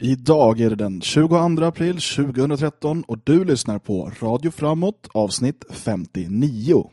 Idag är det den 22 april 2013 och du lyssnar på Radio Framåt avsnitt 59.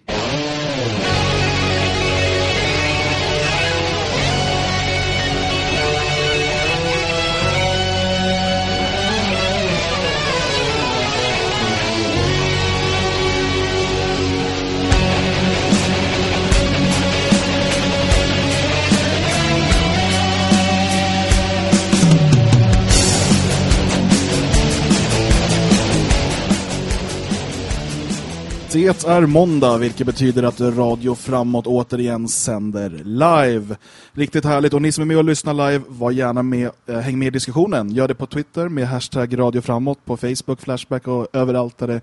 Alltså, det är måndag, vilket betyder att Radio Framåt återigen sänder live. Riktigt härligt. Och ni som är med och lyssnar live, var gärna med, eh, häng med i diskussionen. Gör det på Twitter med hashtag Radio Framåt, på Facebook, Flashback och överallt där det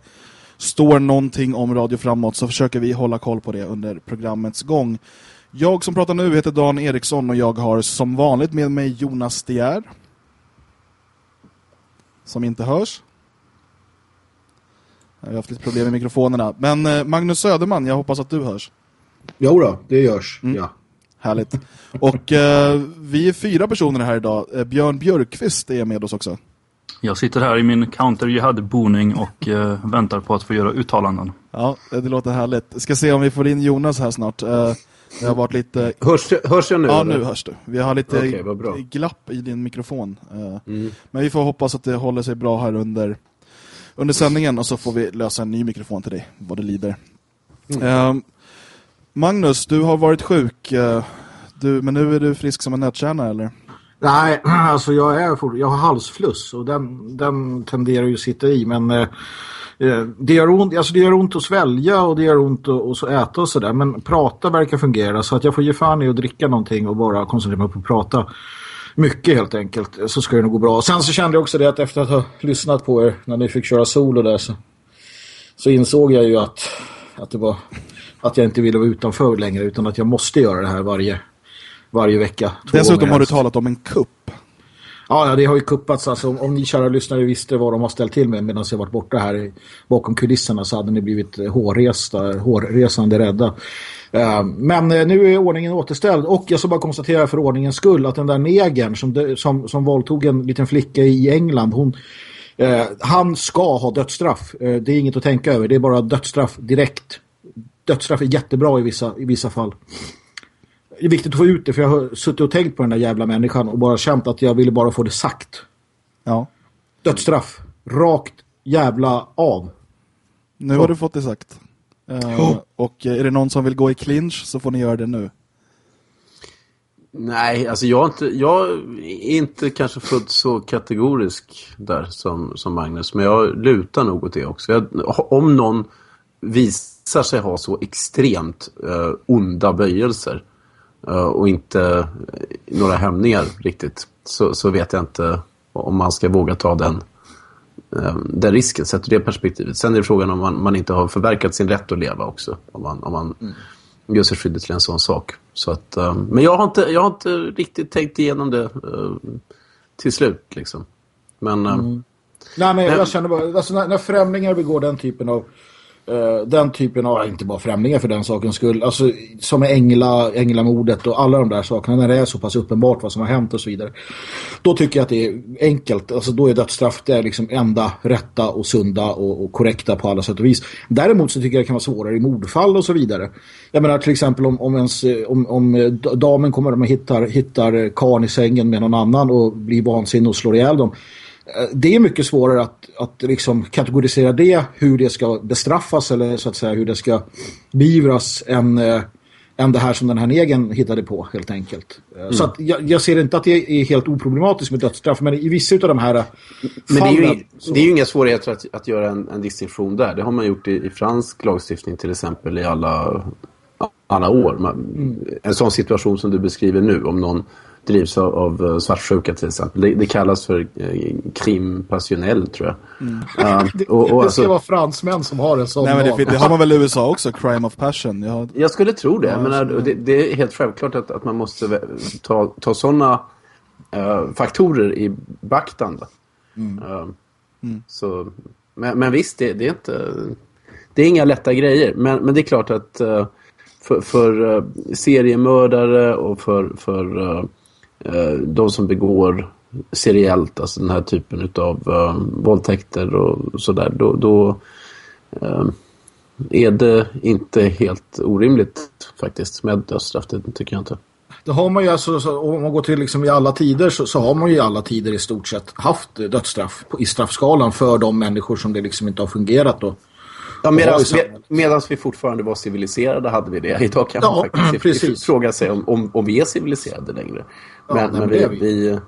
står någonting om Radio Framåt så försöker vi hålla koll på det under programmets gång. Jag som pratar nu heter Dan Eriksson och jag har som vanligt med mig Jonas Stier. Som inte hörs. Jag har haft lite problem med mikrofonerna. Men eh, Magnus Söderman, jag hoppas att du hörs. Jo då, det görs. Mm. Ja. Härligt. Och eh, vi är fyra personer här idag. Eh, Björn Björkqvist är med oss också. Jag sitter här i min counter jihad-boning och eh, väntar på att få göra uttalanden. Ja, det låter härligt. Ska se om vi får in Jonas här snart. Eh, det har varit lite... Hörs, hörs jag nu? Ja, eller? nu hörs du. Vi har lite okay, glapp i din mikrofon. Eh, mm. Men vi får hoppas att det håller sig bra här under under sändningen och så får vi lösa en ny mikrofon till dig, vad det lider. Mm. Uh, Magnus, du har varit sjuk, uh, du, men nu är du frisk som en nötkärna, eller? Nej, alltså jag, är, jag har halsfluss och den, den tenderar ju att sitta i, men eh, eh, det, gör ont, alltså det gör ont att svälja och det gör ont att, att äta och sådär, men prata verkar fungera så att jag får ge fan i att dricka någonting och bara koncentrera mig på att prata mycket helt enkelt så ska det nog gå bra. Sen så kände jag också det att efter att ha lyssnat på er när ni fick köra solo där så, så insåg jag ju att, att det var att jag inte ville vara utanför längre utan att jag måste göra det här varje, varje vecka. Dessutom har du talat om en kupp. Ja, det har ju kuppats. Alltså, om, om ni kära lyssnare visste vad de har ställt till med medan jag varit borta här bakom kulisserna så hade ni blivit hårresta, hårresande rädda. Uh, men uh, nu är ordningen återställd och jag ska bara konstatera för ordningens skull att den där negern som, som, som våldtog en liten flicka i England, hon, uh, han ska ha dödsstraff. det är inget att tänka över, det är bara dödsstraff direkt. Dödsstraff är jättebra i vissa, i vissa fall det är viktigt att få ut det för jag har suttit och tänkt på den där jävla människan och bara känt att jag ville bara få det sagt. Ja. Dödsstraff. Rakt jävla av. Nu har du fått det sagt. Uh, oh. Och är det någon som vill gå i clinch så får ni göra det nu. Nej, alltså jag är inte, jag är inte kanske fullt så kategorisk där som, som Magnus. Men jag lutar nog åt det också. Jag, om någon visar sig ha så extremt uh, onda böjelser Eh, och inte några hämningar riktigt så, så vet jag inte om man ska våga ta den, eh, den risken sett ur det perspektivet. Sen är det frågan om man, man inte har förverkat sin rätt att leva också. Om man, om man mm. gör sig skyldig till en sån sak. Så att, eh, men jag har, inte, jag har inte riktigt tänkt igenom det till slut. Liksom. Men, mm. Nej, men jag känner bara, alltså när, när främlingar begår den typen av Eh, den typen av, inte bara främlingar för den sakens skull, alltså som är ängla, änglamordet och alla de där sakerna, när det är så pass uppenbart vad som har hänt och så vidare. Då tycker jag att det är enkelt, alltså då är dödsstraff det är liksom enda rätta och sunda och, och, korrekta på alla sätt och vis. Däremot så tycker jag det kan vara svårare i mordfall och så vidare. Jag menar till exempel om, om, ens, om, om damen kommer och hittar, hittar karn i sängen med någon annan och blir vansinnig och slår ihjäl dem det är mycket svårare att, att liksom kategorisera det, hur det ska bestraffas eller så att säga hur det ska beivras än, äh, än det här som den här negen hittade på helt enkelt. Eh, mm. Så att jag, jag, ser inte att det är helt oproblematiskt med dödsstraff men i vissa av de här fallen... Men det är ju, så... det är ju inga svårigheter att, att göra en, en distinktion där. Det har man gjort i, i fransk lagstiftning till exempel i alla, alla år. Man, mm. En sån situation som du beskriver nu om någon drivs av, av eh, svartsjuka till exempel. Det, det kallas för eh, krim passionell tror jag. Mm. Uh, det, och, och det ska alltså, vara fransmän som har en sån Nej, men det, det, har man väl i USA också, crime of passion. Jag, jag skulle tro det. Ja, men det, det, är helt självklart att, att man måste ta, ta sådana uh, faktorer i beaktande. Mm. Uh, mm. Så, men, men visst, det, det, är inte... Det är inga lätta grejer. Men, men det är klart att för, för seriemördare och för, för Eh, Eh, de som begår seriellt, alltså den här typen av uh, eh, våldtäkter och sådär, då, då uh, är det inte helt orimligt faktiskt med dödsstraff, det tycker jag inte. Det har man ju alltså, så, om man går till liksom i alla tider så, så, har man ju i alla tider i stort sett haft dödsstraff på, i straffskalan för de människor som det liksom inte har fungerat och Ja, medan vi, vi fortfarande var civiliserade hade vi det. Idag kan man ja, faktiskt precis. fråga sig om, om, om vi är civiliserade längre. Men, ja, men vi, vi,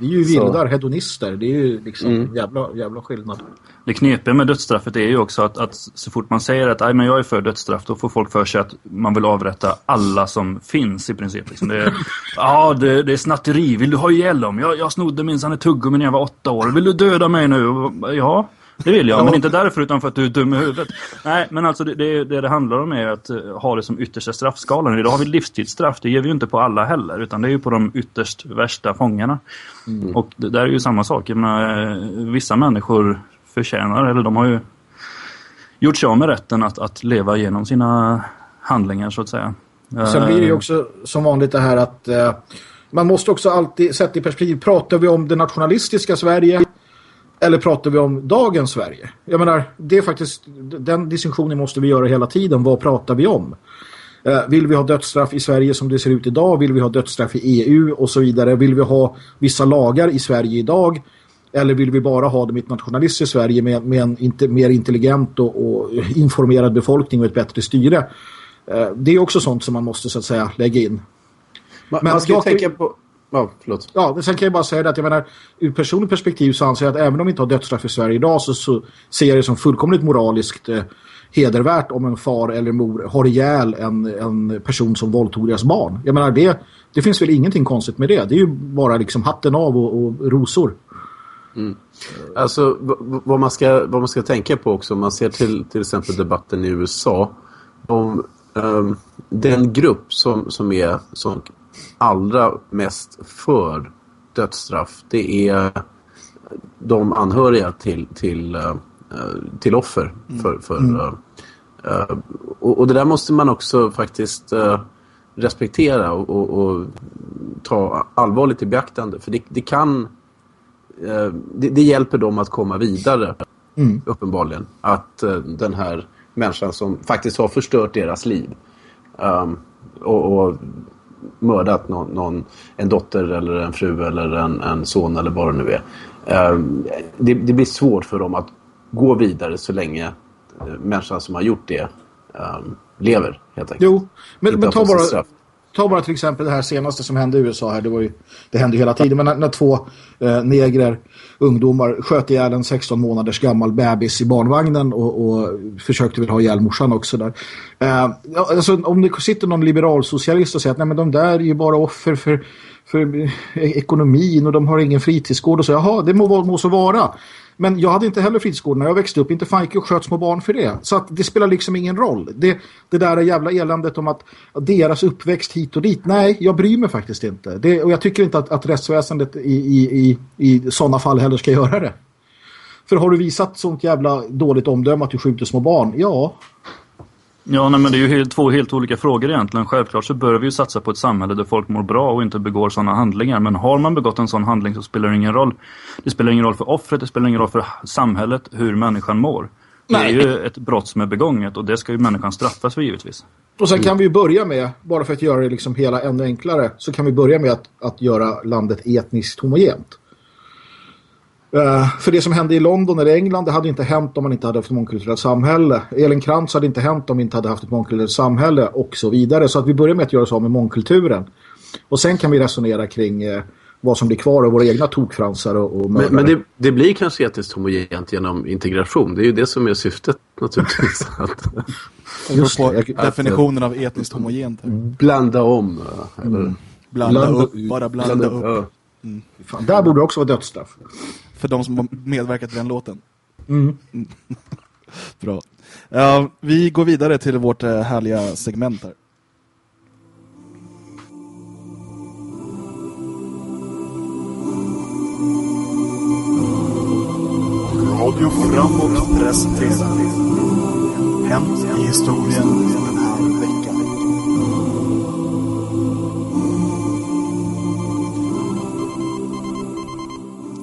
vi är ju vildar, hedonister. Det är ju liksom mm. jävla, jävla skillnad. Det knepiga med dödsstraffet är ju också att, att så fort man säger att men jag är för dödsstraff då får folk för sig att man vill avrätta alla som finns i princip. Liksom det är, ja, det, det är snatteri. Vill du ha ihjäl dem? Jag, jag snodde minsann ett tuggummi när jag var åtta år. Vill du döda mig nu? Ja, det vill jag, men inte därför utan för att du är dum i huvudet. Nej, men alltså det det, det, det handlar om är att uh, ha det som yttersta straffskalan. Idag har vi livstidsstraff, det ger vi ju inte på alla heller, utan det är ju på de ytterst värsta fångarna. Mm. Och det där är ju samma sak. Jag menar, eh, vissa människor förtjänar, eller de har ju gjort sig av med rätten att, att leva genom sina handlingar så att säga. Sen blir det ju eh. också som vanligt det här att man måste också alltid sätta i perspektiv, pratar vi om det nationalistiska Sverige eller pratar vi om dagens Sverige? Jag menar, det är faktiskt den distinktionen måste vi göra hela tiden. Vad pratar vi om? Eh, vill vi ha dödsstraff i Sverige som det ser ut idag? Vill vi ha dödsstraff i EU och så vidare? Vill vi ha vissa lagar i Sverige idag? Eller vill vi bara ha dem i ett nationalistiskt Sverige med, med en inte, mer intelligent och, och, informerad befolkning och ett bättre styre? Eh, det är också sånt som man måste så att säga lägga in. Man, Men man ska jag tänka på Ja, förlåt. Ja, sen kan jag bara säga det att jag menar, ur personligt perspektiv så anser jag att även om vi inte har dödsstraff i Sverige idag så, så ser jag det som fullkomligt moraliskt eh, hedervärt om en far eller mor har ihjäl en, en person som våldtog deras barn. Jag menar, det, det finns väl ingenting konstigt med det. Det är ju bara liksom hatten av och, och rosor. Mm. Alltså, vad man, ska, vad man ska tänka på också, om man ser till till exempel debatten i USA om um, den grupp som, som är som allra mest för dödsstraff det är de anhöriga till, till, uh, till offer. Mm. För, för, mm. uh, uh, och, och, det där måste man också faktiskt respektera och, och, och, ta allvarligt i beaktande. För det, det kan... Det, det, hjälper dem att komma vidare, mm. uppenbarligen. Att den här människan som faktiskt har förstört deras liv och, och mördat någon, någon, en dotter eller en fru eller en, en son eller vad det nu är. Eh, det, det, blir svårt för dem att gå vidare så länge eh, människan som har gjort det eh, lever helt enkelt. Jo, men, men ta, bara, ta bara till exempel det här senaste som hände i USA här. Det, var ju, det hände hela tiden. Men när, när två eh, negrer, ungdomar, sköt ihjäl en 16 månaders gammal bebis i barnvagnen och, och försökte väl ha ihjäl morsan också där. Eh, alltså, om det sitter någon liberalsocialist och säger att nej, men de där är ju bara offer för för eh, ekonomin och de har ingen fritidsgård och så. Jaha, det må, må så vara. Men jag hade inte heller fritidsgård när jag växte upp. Inte fan gick och sköt små barn för det. Så att det spelar liksom ingen roll. Det, det där jävla eländet om att deras uppväxt hit och dit. Nej, jag bryr mig faktiskt inte. Det, och jag tycker inte att, att rättsväsendet i, i, i, i sådana fall heller ska göra det. För har du visat sånt jävla dåligt omdöme att du skjuter små barn? Ja, Ja, nej, men det är ju helt, två helt olika frågor egentligen. Självklart så bör vi ju satsa på ett samhälle där folk mår bra och inte begår sådana handlingar. Men har man begått en sån handling så spelar det ingen roll. Det spelar ingen roll för offret, det spelar ingen roll för samhället hur människan mår. Nej. Det är ju ett brott som är begånget och det ska ju människan straffas för givetvis. Och sen kan vi ju börja med, bara för att göra det liksom hela ännu enklare, så kan vi börja med att, att göra landet etniskt homogent. Uh, för det som hände i London eller England det hade inte hänt om man inte hade haft ett mångkulturellt samhälle. Ellen Krantz hade inte hänt om vi inte hade haft ett mångkulturellt samhälle och så vidare. Så att vi börjar med att göra så med mångkulturen. Och sen kan vi resonera kring uh, vad som blir kvar av våra egna tokfransar och, och Men, men det, det, blir kanske etiskt homogent genom integration. Det är ju det som är syftet naturligtvis. att, Just det, definitionen av etniskt homogent. Blanda om. Eh, eller, mm. blanda, blanda, upp, bara blanda, blanda upp. upp. Mm. Fan, där borde det också vara dödsstraff. För de som har medverkat i den låten. Mm. Bra. Uh, vi går vidare till vårt uh, härliga segment här. Radio Framåt presenterar Hänt i historien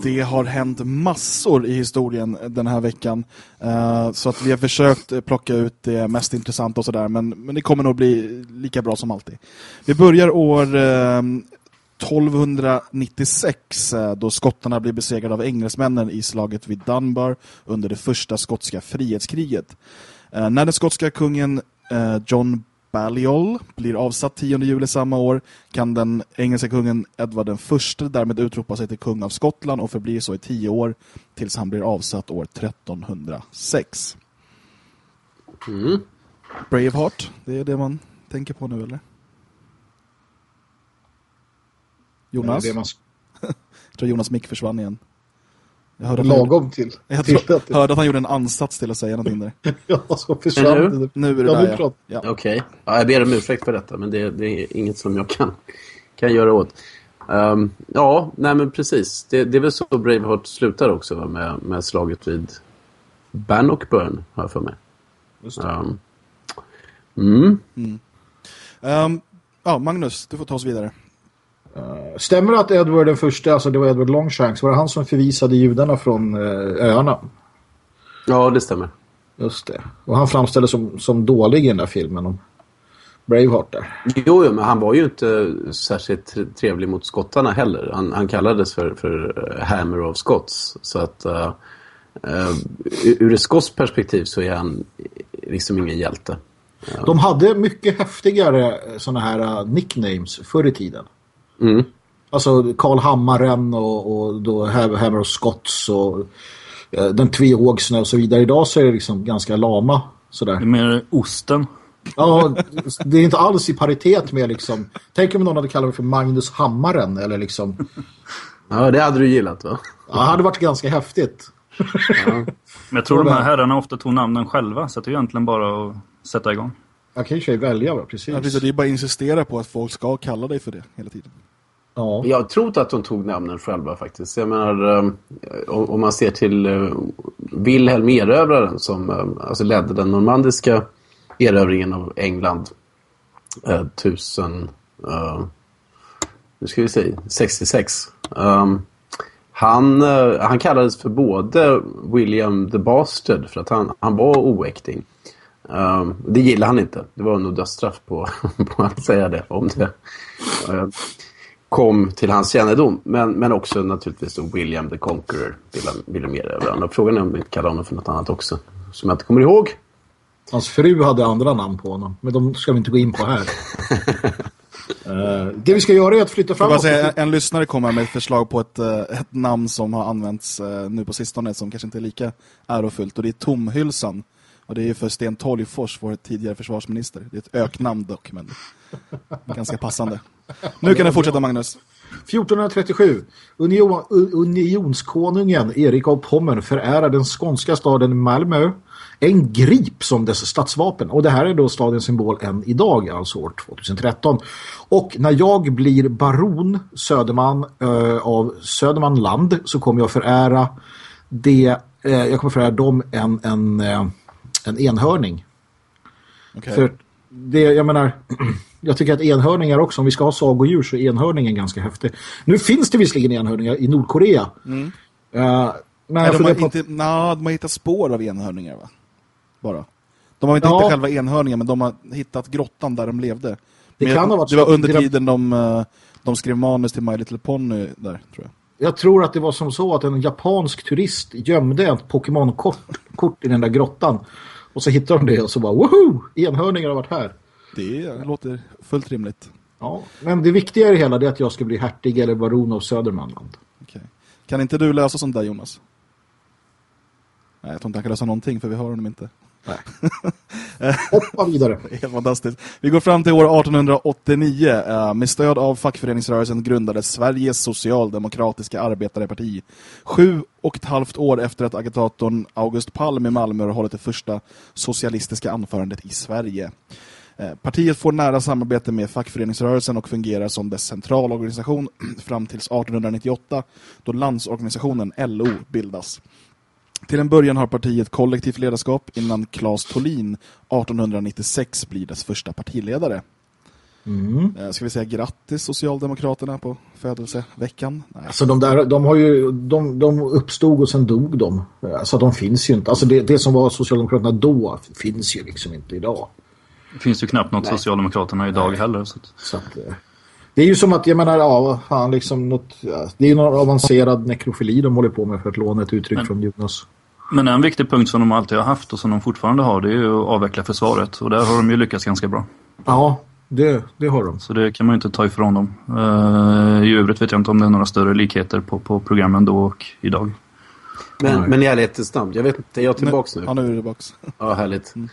det har hänt massor i historien den här veckan. Uh, så att vi har försökt plocka ut det mest intressanta och sådär. Men, men det kommer nog bli lika bra som alltid. Vi börjar år uh, 1296 uh, då skottarna blir besegrade av engelsmännen i slaget vid Dunbar under det första skotska frihetskriget. Uh, när den skotska kungen eh, John Balliol blir avsatt 10 juli samma år kan den engelska kungen Edvard den förste därmed utropa sig till kung av Skottland och förblir så i tio år tills han blir avsatt år 1306. Mm. Braveheart, det är det man tänker på nu eller? Jonas? Jag tror Jonas mick försvann igen. Jag hörde Lagom till. Jag till hörde att han gjorde en ansats till att säga någonting där. ja, så försvann det. Nu är det ja, där, ja. ja. Okej. Okay. Ja, jag ber om ursäkt för detta, men det, det, är inget som jag kan, kan göra åt. Um, ja, nej men precis. Det, det är väl så Braveheart slutar också va? Med, med slaget vid Bannockburn, har jag för mig. Just det. Um, mm. Mm. Um, ja, Magnus, du får ta oss vidare. Uh, stämmer det att Edward den första, alltså det var Edward Longshanks, var det han som förvisade judarna från uh, öarna? Ja, det stämmer. Just det. Och han framställdes som, som dålig i den där filmen om Braveheart där. Jo, jo, men han var ju inte särskilt trevlig mot skottarna heller. Han, han kallades för, för eh, Hammer of Scots. Så att uh, uh, ur ett skots perspektiv så är han liksom ingen hjälte. De hade mycket häftigare sådana här nicknames förr i tiden. Mm. Alltså Karl Hammaren och, och då Hammer och Scotts och eh, den tvehågsna och så vidare. Idag så är det liksom ganska lama sådär. Det är mer osten. Ja, det är inte alls i paritet med liksom... Tänk om någon hade kallat mig för Magnus Hammaren eller liksom... Ja, det hade du gillat va? Ja, det hade varit ganska häftigt. Ja. Men jag tror de här herrarna ofta tog namnen själva så det är egentligen bara att sätta igång. Jag kan ju välja, va? precis. Ja, precis. Det är bara att insistera på att folk ska kalla dig för det hela tiden. Ja. Jag tror att de tog namnen själva faktiskt. Jag menar, eh, om man ser till eh, Wilhelm erövraren som eh, alltså ledde den normandiska erövringen av England eh, tusen, eh, nu ska vi se, 66. Um, han, uh, han kallades för både William the Bastard för att han, han var oäkting. Um, det gillade han inte. Det var nog dödsstraff på, på att säga det om det. Uh, kom till hans kännedom. Men, men också naturligtvis då William the Conqueror ville, ville mer över honom. Frågan är om vi inte kallar honom för något annat också. Som jag inte kommer ihåg. Hans fru hade andra namn på honom. Men de ska vi inte gå in på här. uh, det vi ska göra är att flytta framåt. Säga, en, lyssnare kommer med ett förslag på ett, uh, ett namn som har använts uh, nu på sistone som kanske inte är lika ärofullt. Och det är Tomhylsan. Och det är för Sten Tolgfors, vår tidigare försvarsminister. Det är ett öknamn dock, men ganska passande. Nu kan du fortsätta, Magnus. 1437. Union, unionskonungen Erik av Pommern förärar den skånska staden Malmö en grip som dess stadsvapen. Och det här är då stadens symbol än idag, alltså år 2013. Och när jag blir baron Söderman äh, av Södermanland så kommer jag förära det, äh, jag kommer förära dem en, en äh, en enhörning. Okay. För det, jag menar, jag tycker att enhörningar också, om vi ska ha sagodjur så är enhörningen ganska häftig. Nu finns det visserligen enhörningar i Nordkorea. Mm. Uh, men Nej, de, har inte, na, de har hittat spår av enhörningar va? Bara. De har inte ja. hittat själva enhörningen men de har hittat grottan där de levde. Det, men, kan ha varit det var under tiden de, eh, de skrev manus till My Little Pony där, tror jag. Jag tror att det var som så att en japansk turist gömde ett Pokémon-kort i den där grottan. Och så hittar de det och så bara, woho! Enhörningar har varit här. Det låter fullt rimligt. Ja, men det viktiga i det hela är att jag ska bli hertig eller baron av Södermanland. Okay. Kan inte du lösa sånt där, Jonas? Nej, jag tror inte han kan lösa någonting för vi har honom inte. Hoppa vidare. Helt fantastiskt. Vi går fram till år 1889. Eh, med stöd av fackföreningsrörelsen grundades Sveriges socialdemokratiska arbetarparti. Sju och ett halvt år efter att agitatorn August Palm i Malmö har hållit det första socialistiska anförandet i Sverige. Eh, partiet får nära samarbete med fackföreningsrörelsen och fungerar som dess centralorganisation fram till 1898 då landsorganisationen LO bildas. Till en början har partiet kollektivt ledarskap innan Claes Tolin 1896 blir dess första partiledare. Mm. Ska vi säga grattis Socialdemokraterna på födelseveckan? Nej. Alltså de där, de har ju, de, de uppstod och sen dog de. Alltså de finns ju inte. Alltså det, det som var Socialdemokraterna då finns ju liksom inte idag. Det finns ju knappt något Nej. Socialdemokraterna idag Nej. heller. Så, så att, eh, det är ju som att, jag menar, ja, fan, liksom något, det är ju någon avancerad nekrofili de håller på med för att låna ett uttryck men, från Jonas. Men en viktig punkt som de alltid har haft och som de fortfarande har det är ju att avveckla försvaret. Och där har de ju lyckats ganska bra. Ja, det, det har de. Så det kan man ju inte ta ifrån dem. Uh, I övrigt vet jag inte om det är några större likheter på, på programmen då och idag. Men, men i ärlighetens namn, jag vet inte, är jag tillbaka nu? Ja, nu är du tillbaka. Ja, härligt. Mm.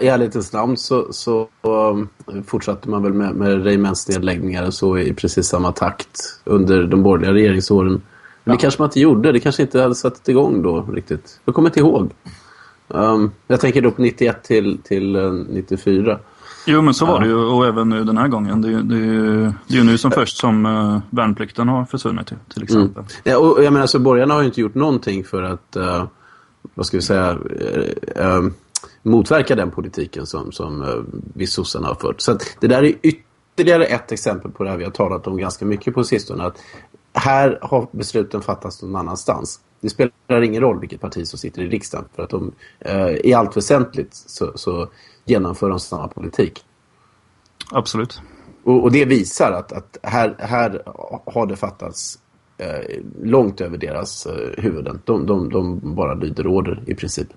I ärlighetens namn så, så um, fortsatte man väl med, med regementsnedläggningar och så i precis samma takt under de borgerliga regeringsåren. Men ja. det kanske man inte gjorde, det kanske inte hade satt igång då riktigt. Jag kommer inte ihåg. Um, jag tänker då på 91 till, till uh, 94. Jo, men så var det ju och även nu den här gången. Det, det, det är ju nu som först som uh, värnplikten har försvunnit till, till exempel. Mm. Ja, och jag menar så borgarna har ju inte gjort någonting för att, uh, vad ska vi säga, uh, motverka den politiken som, som uh, vi sossarna har fört. Så det där är ytterligare ett exempel på det här vi har talat om ganska mycket på sistone. Att här har besluten fattats någon annanstans. Det spelar ingen roll vilket parti som sitter i riksdagen för att de uh, i allt väsentligt så, så genomför de samma politik. Absolut. Och, och det visar att, att här, här har det fattats eh, långt över deras eh, huvuden. De, de, de bara lyder order i princip.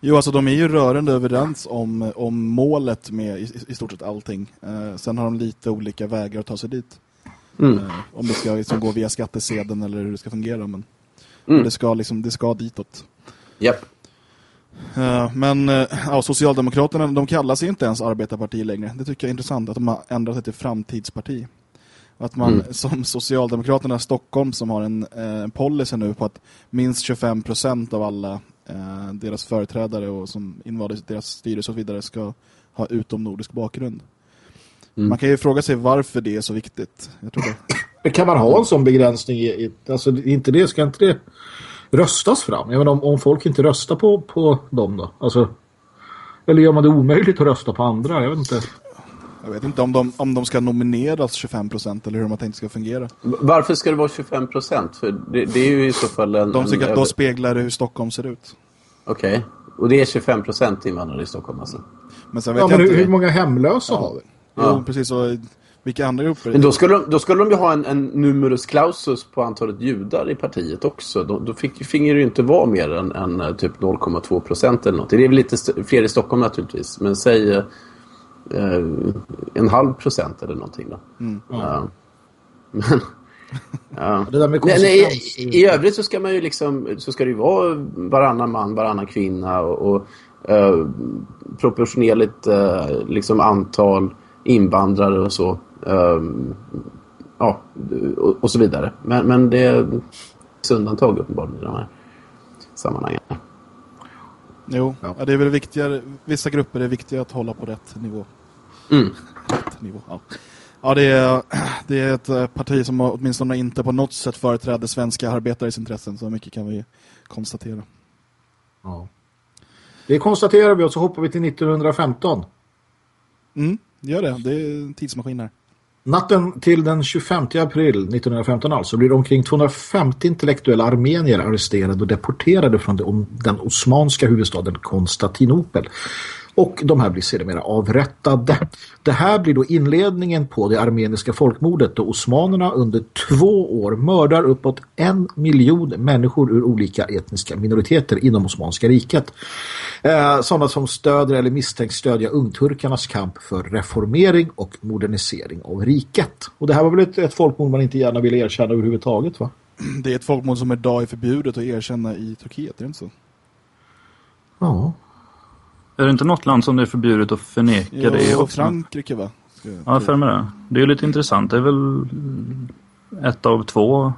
Jo, alltså de är ju rörande överens om, om målet med i, i stort sett allting. Eh, sen har de lite olika vägar att ta sig dit. Mm. Eh, om det ska liksom gå via skattesedeln eller hur det ska fungera. Men mm. det, ska liksom, det ska ditåt. Japp. Yep. Eh, men eh, ja, Socialdemokraterna de kallar sig inte ens arbetarparti längre. Det tycker jag är intressant att de har ändrat sig till framtidsparti. Att man mm. som Socialdemokraterna i Stockholm som har en eh, policy nu på att minst 25 procent av alla eh, deras företrädare och som invalda i deras styrelse och så vidare ska ha utomnordisk bakgrund. Mm. Man kan ju fråga sig varför det är så viktigt. Jag tror det. Kan man ha en sån begränsning? I, alltså, inte det, ska inte det röstas fram. Jag menar, om, om folk inte röstar på, på dem då? Alltså, eller gör man det omöjligt att rösta på andra? Jag vet inte. Jag vet inte om de, om de ska nomineras 25 procent eller hur man tänkt ska fungera. Varför ska det vara 25 procent? För det, det, är ju i så fall en... De tycker en, att då speglar hur Stockholm ser ut. Okej. Okay. Och det är 25 procent invandrare i Stockholm alltså? Men sen vet ja, jag men inte... hur många hemlösa ja. har vi? Ja. Jo, precis. Och vilka andra grupper? Men då skulle, de, då skulle de ju ha en, en numerus clausus på antalet judar i partiet också. Då, då fick, finge det ju inte vara mer än, än eh, typ 0,2 procent eller något. Det är väl lite fler i Stockholm naturligtvis. Men säg eh, en halv procent eller någonting då. Mm. Ja. Men, ja. nej, nej, i, I övrigt så ska man ju liksom så ska det ju vara varannan man, varannan kvinna och, och uh, proportionerligt uh, liksom antal invandrare och så. Um, ja, och, och, så vidare. Men, men det är undantag uppenbarligen i de här sammanhangen. Jo, ja. det är väl viktigare. Vissa grupper är viktiga att hålla på rätt nivå. Mm. Rätt nivå, ja. Ja, det är, det är ett eh, parti som åtminstone inte på något sätt företräder svenska arbetares intressen. Så mycket kan vi konstatera. Ja. Det konstaterar vi och så hoppar vi till 1915. Mm. Gör det, det är en tidsmaskin här. Natten till den 25 april 1915 alltså blir omkring 250 intellektuella armenier arresterade och deporterade från den osmanska huvudstaden Konstantinopel och de här blir sedermera avrättade. Det här blir då inledningen på det armeniska folkmordet då osmanerna under två år mördar uppåt en miljon människor ur olika etniska minoriteter inom Osmanska riket. Eh, sådana som stöder eller misstänks stödja ungturkarnas kamp för reformering och modernisering av riket. Och det här var väl ett, ett folkmord man inte gärna vill erkänna överhuvudtaget va? Det är ett folkmord som idag är förbjudet att erkänna i Turkiet, är det inte så? Ja, är det inte något land som det är förbjudet att förneka jo, det också? Frankrike va? Ska ja, för mig det. Det är lite intressant. Det är väl ett av två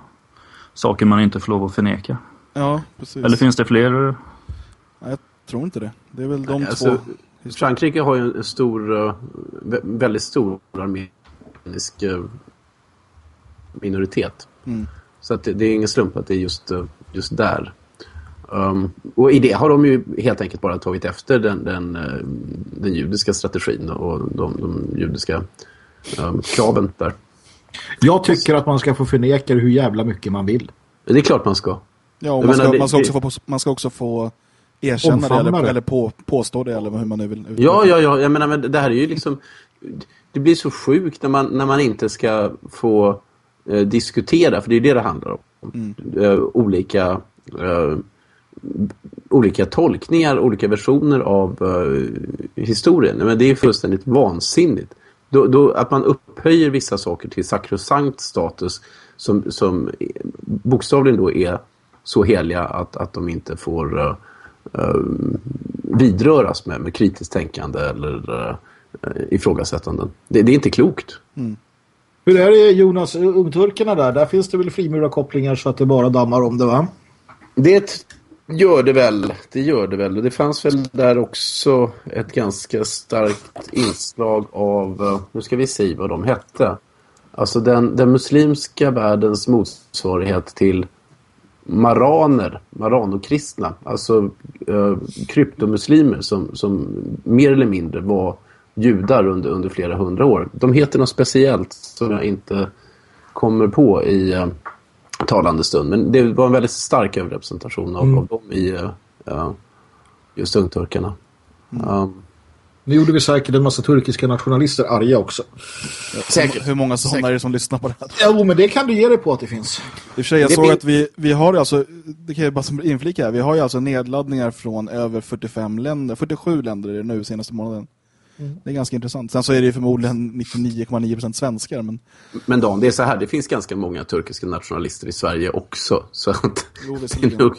saker man inte får lov att förneka. Ja, precis. Eller finns det fler? Nej, jag tror inte det. Det är väl de Nej, två. Alltså, Frankrike har ju en stor, eh, väldigt stor armenisk eh, minoritet. Mm. Så att det, det, är ingen slump att det är just, eh, just där. Um, och i det har de ju helt enkelt bara tagit efter den, den, uh, den judiska strategin och de, de judiska um, kraven där. Jag tycker att man ska få förneka hur jävla mycket man vill. Det är klart man ska. Ja, man ska, menar, det- man, ska också få, man ska också få erkänna det eller, det. eller på, påstå det eller hur man nu vill. Ja, ja, ja. Jag menar, men det här är ju liksom... Det blir så sjukt när man, när man inte ska få eh, diskutera, för det är det det handlar om. Eh, olika, eh, olika tolkningar, olika versioner av eh, historien. Men det är fullständigt vansinnigt. Då, då, att man upphöjer vissa saker till sakrosankt status som, som bokstavligen då är så heliga att, att de inte får eh, eh, vidröras med, med kritiskt tänkande eller eh, ifrågasättanden. Det, det är inte klokt. Hur är det Jonas, ungturkarna där? Där finns det väl frimurarkopplingar så att det bara dammar om det va? Det gör det väl. Det gör det väl. Och det fanns väl där också ett ganska starkt inslag av, eh, nu ska vi se vad de hette. Alltså den, den muslimska världens motsvarighet till maraner, maranokristna. Alltså eh, kryptomuslimer som, som mer eller mindre var judar under, under flera hundra år. De heter något speciellt som jag inte kommer på i eh, talande stund. Men det var en väldigt stark överrepresentation av, av dem i eh, just ungturkarna. Um, Nu gjorde vi säkert en massa turkiska nationalister arga också. säkert. Hur många sådana är det som lyssnar på det här? Jo, men det kan du ge dig på att det finns. I och sig, jag Det såg blir- att vi, vi har alltså, det kan jag bara inflika här, vi har ju alltså nedladdningar från över 45 länder, 47 länder är det nu senaste månaden. Det är ganska intressant. Sen så är det ju förmodligen 99,9% svenskar, men Men Dan, det är så här, det finns ganska många turkiska nationalister i Sverige också. Så att Jo, det är nog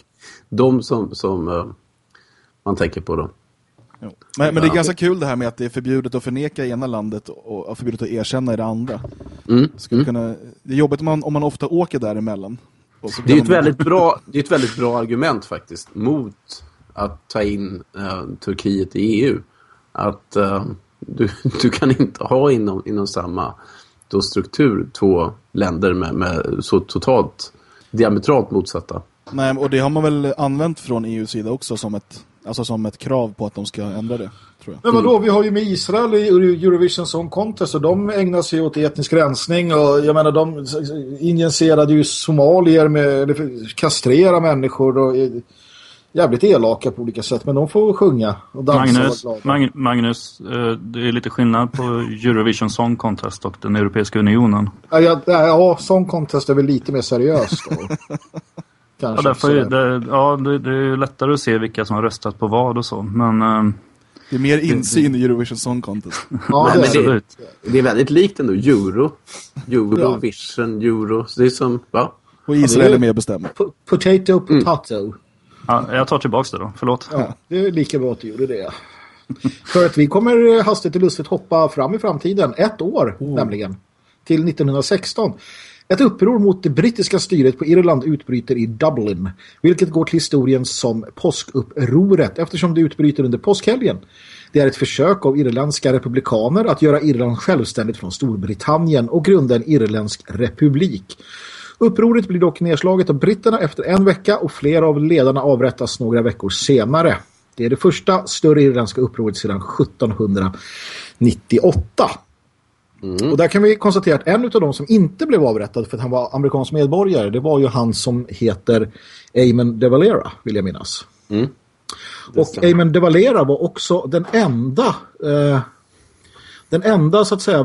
de som, som eh, man tänker på då. Jo. Men, men det är ganska kul det här med att det är förbjudet att förneka i ena landet och förbjudet att erkänna i det andra. Mm. Skulle Kunna, det är jobbigt om man, om man ofta åker däremellan. Och så Det är ett väldigt bra, det är ett väldigt bra argument faktiskt mot att ta in eh, Turkiet i EU. Att eh, du, du kan inte ha inom, inom samma då struktur två länder med, med så totalt diametralt motsatta. Nej, och det har man väl använt från EUs sida också som ett, alltså som ett krav på att de ska ändra det, tror jag. Men vadå, vi har ju med Israel i Eurovision Song Contest och de ägnar sig åt etnisk rensning och jag menar de injicerade ju somalier med, eller kastrera människor och jävligt elaka på olika sätt men de får sjunga och dansa Magnus, och. Mag, Magnus eh, det är lite skillnad på Eurovision Song Contest och den Europeiska Unionen. Ja, ja, ja, Song Contest är väl lite mer seriöst då. Ja, därför, är det, ja det, det är ju lättare att se vilka som har röstat på vad och så. Men eh, Det är mer insyn i Eurovision Song Contest. ja, Nej, det är det. absolut. Det är väldigt likt ändå. Euro, Euro, Ja. Vision, Euro. Så det är som, va? Och Israel är bestämmer. Po- Potato, potato. Ja, jag tar tillbaka det då, förlåt. Ja, det är lika bra att du gjorde det. För att vi kommer eh, hastigt och lustigt hoppa fram i framtiden. Ett år nämligen. Till 1916. Ett uppror mot det brittiska styret på Irland utbryter i Dublin. Vilket går till historien som påskupproret eftersom det utbryter under påskhelgen. Det är ett försök av irländska republikaner att göra Irland självständigt från Storbritannien och grunda en irländsk republik. Upproret blir dock nedslaget av britterna efter en vecka och flera av ledarna avrättas några veckor senare. Det är det första större irländska upproret sedan 1798. Och där kan vi konstatera att en av de som inte blev avrättad för att han var amerikansk medborgare, det var ju han som heter Eamon de Valera, vill jag minnas. Och stämmer. Eamon de Valera var också den enda eh, den enda så att säga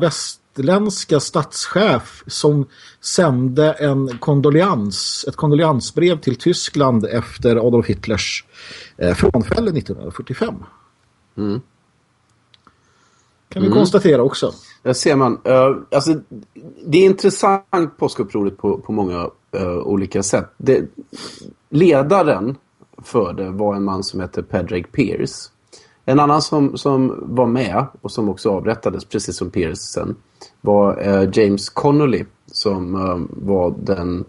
västländska statschef som sände en kondolians, ett kondoliansbrev till Tyskland efter Adolf Hitlers eh, frånfälle 1945. Kan vi konstatera också. Där ser man. Uh, alltså, det är intressant påskupproret på, på många eh, olika sätt. Det, ledaren för det var en man som hette Padraig Pierce. En annan som, som var med och som också avrättades, precis som sen, var eh, James Connolly som eh, var den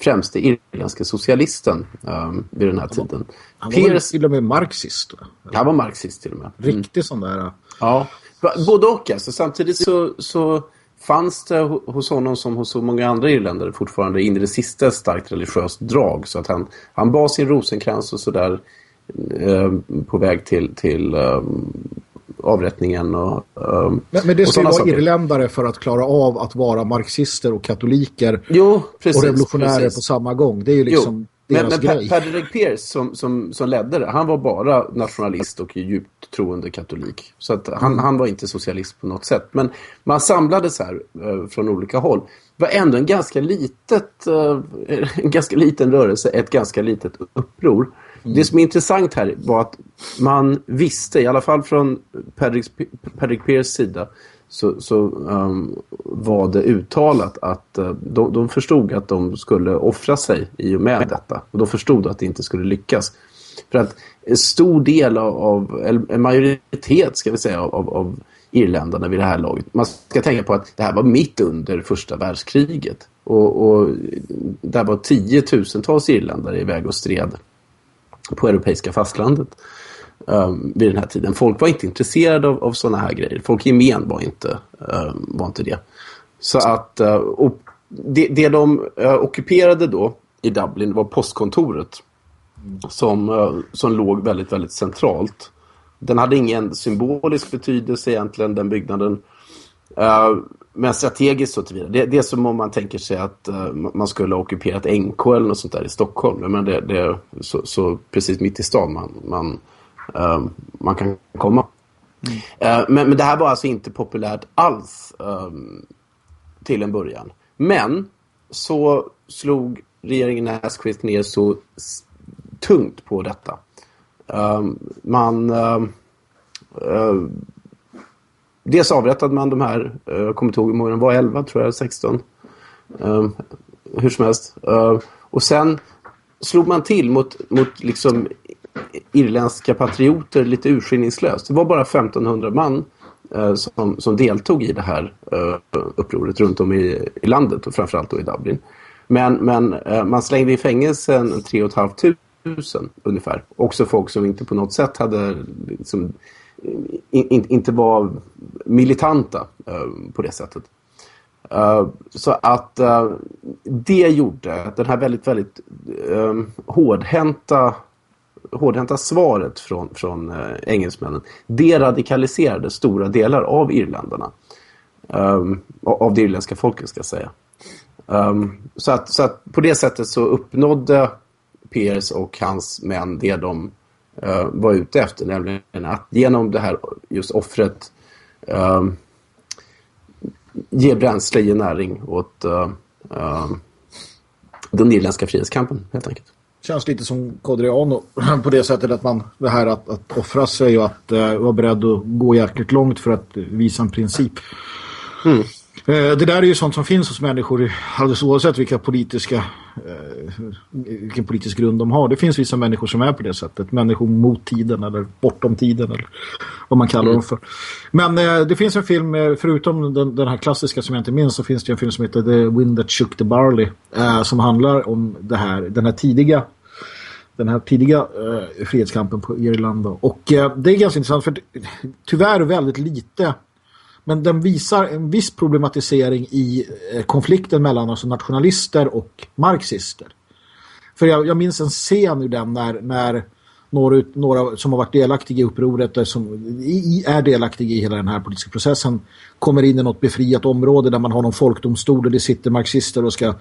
främste irländska socialisten eh, vid den här tiden. Han var väl Pierce, till och med marxist. Va? han var marxist till och med. Riktig sån där. Ja, b- både och. Alltså. Samtidigt så, så fanns det ho- hos honom som hos så många andra irländare fortfarande in i det sista starkt religiöst drag. Så att han, han bar sin rosenkrans och sådär eh, på väg till, till eh, avrättningen och, um, men, men det ska ju vara saker. irländare för att klara av att vara marxister och katoliker Jo, precis. och revolutionärer precis. på samma gång. Det är ju liksom Jo, men, deras men grej. Pa- Patrick Pierce som, som, som ledde det, han var bara nationalist och djupt troende katolik. Så att han, han var inte socialist på något sätt. Men man samlades här eh, från olika håll. Det var ändå en ganska litet, eh, en ganska liten rörelse, ett ganska litet uppror. Mm. Det som är intressant här var att man visste, i alla fall från Patrick, Patrick sida, så, så um, var det uttalat att uh, de, de förstod att de skulle offra sig i och med detta. Och de förstod att det inte skulle lyckas. För att en stor del av, av eller en majoritet ska vi säga, av, av irländarna vid det här laget. Man ska tänka på att det här var mitt under första världskriget. Och, och där var tiotusentals irländare iväg och stred på europeiska fastlandet um, vid den här tiden. Folk var inte intresserade av, av sådana här grejer. Folk i gemen var inte, um, var inte det. Så att uh, och det, det de uh, ockuperade då i Dublin var postkontoret som, uh, som låg väldigt, väldigt centralt. Den hade ingen symbolisk betydelse egentligen, den byggnaden. Uh, men strategiskt så tillvida. Det, det är som om man tänker sig att uh, man skulle ha ockuperat NK eller något sånt där i Stockholm. Men det, det är så, så precis mitt i stan man, man, uh, man kan komma. Uh, men, men det här var alltså inte populärt alls till en början. Men så slog regeringen Asquith ner så tungt på detta. Man dels avrättade man de här, eh, jag kommer inte ihåg hur många de var, 11 tror jag, 16. Um, ehm, hur som helst. Uh, och sen slog man till mot, mot liksom irländska patrioter lite urskillningslöst. Det var bara 1500 man eh, som, som deltog i det här eh, upproret runt om i, i landet och framförallt då i Dublin. Men, men eh, man slängde i fängelsen 3 500 ungefär. Också folk som inte på något sätt hade liksom, in, in, inte var militanta eh, på det sättet. Uh, så att uh, det gjorde att den här väldigt, väldigt uh, hårdhänta, hårdhänta svaret från, från uh, engelsmännen, det radikaliserade stora delar av irländarna. Um, av det irländska folket ska jag säga. Um, så, att, så att på det sättet så uppnådde Piers och hans män det de uh, var ute efter, nämligen att genom det här just offret um, ge bränsle, ge näring åt uh, uh, den irländska frihetskampen helt enkelt. Känns lite som Codriano på det sättet att man det här att, att offra sig och att uh, vara beredd att gå jäkligt långt för att visa en princip. Mm. Eh, Det där är ju sånt som finns hos människor alldeles oavsett vilka politiska eh, vilken politisk grund de har. Det finns vissa människor som är på det sättet. Människor mot tiden eller bortom tiden eller vad man kallar dem för. Men eh, det finns en film, förutom den, den här klassiska som jag inte minns så finns det en film som heter The Wind That Shook the Barley som handlar om det här, den här tidiga den här tidiga eh, frihetskampen på Irland. Och det är ganska intressant för tyvärr väldigt lite men den visar en viss problematisering i eh, konflikten mellan alltså nationalister och marxister. För jag, jag minns en scen ur den när, när några, några som har varit delaktiga i upproret, eller som i, är delaktiga i hela den här politiska processen, kommer in i något befriat område där man har någon folkdomstol och det sitter marxister och ska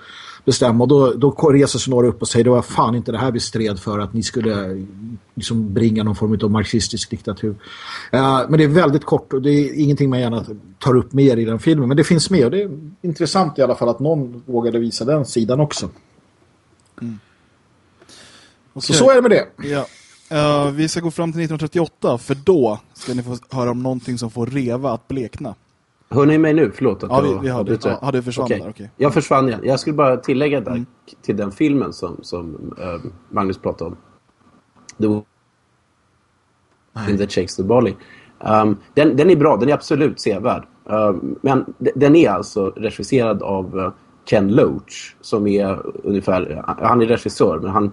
bestämma. Och då, då reser sig några upp och säger det var fan inte det här vi stred för att ni skulle liksom bringa någon form av marxistisk diktatur. Eh, men det är väldigt kort och det är ingenting man gärna tar upp mer i den filmen. Men det finns med och det är intressant i alla fall att någon vågade visa den sidan också. Så så är det med det. Ja. Eh, vi ska gå fram till 1938 för då ska ni få höra om någonting som får reva att blekna. Hör ni mig nu? Förlåt att Ja, vi- vi hörde. Ja, du försvann Okej. där, okej. Jag försvann igen. Jag skulle bara tillägga där till den filmen som, som eh, Magnus pratade om. The That Shakes the Barley. Um, den, den är bra, den är absolut sevärd. Um, men den är alltså regisserad av eh, Ken Loach som är ungefär, han är regissör men han,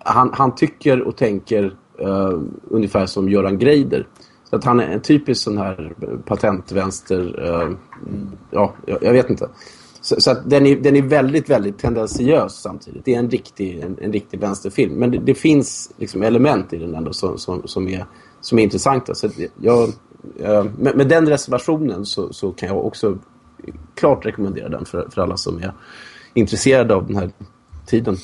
han, han tycker och tänker eh, ungefär som Göran Greider. Så att han är en typisk sån här patentvänster, eh, ja, jag, jag vet inte. Så, så att den, är, den är väldigt, väldigt tendentiös samtidigt. Det är en riktig, en, en riktig vänsterfilm. Men det, det finns liksom element i den ändå som, som, som, är, som är intressanta. Så att jag, eh, med, med den reservationen så, så kan jag också klart rekommendera den för, för alla som är intresserade av den här tiden.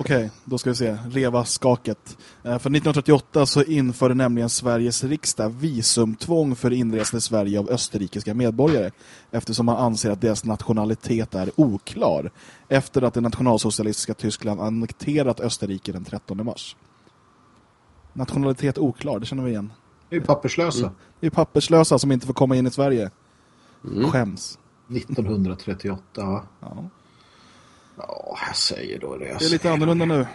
Okej, då ska vi se. Reva-skaket. Eh, För 1938 så införde nämligen Sveriges riksdag visumtvång för inresa till Sverige av österrikiska medborgare eftersom man anser att deras nationalitet är oklar efter att det nationalsocialistiska Tyskland annekterat Österrike den 13 mars. Nationalitet oklar, det känner vi igen. Det är papperslösa. Det är papperslösa som inte får komma in i Sverige. Skäms. 1938. Ja, Ja. Ja jag säger då det. Det är lite annorlunda nu.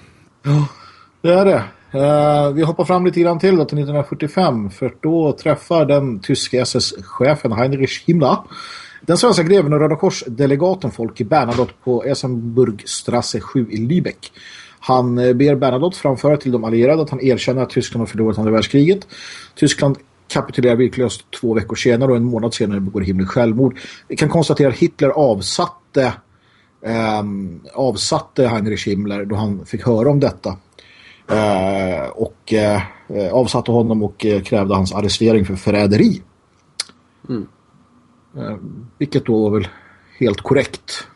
Det är det. Eh, vi hoppar fram lite grann till då, till 1945. För då träffar den tyska SS-chefen Heinrich Himmler den svenska greven och Röda Kors-delegaten Folke Bernadotte på Essenburgstrasse 7 i Lübeck. Han eh, ber Bernadotte framföra till de allierade att han erkänner att Tyskland har förlorat andra världskriget. Tyskland kapitulerar villkorslöst två veckor senare och en månad senare begår Himmler självmord. Vi kan konstatera att Hitler avsatte ehm, avsatte Heinrich Himmler då han fick höra om detta. Eh, och eh, avsatte honom och eh, krävde hans arrestering för förräderi. Eh, vilket då var väl helt korrekt.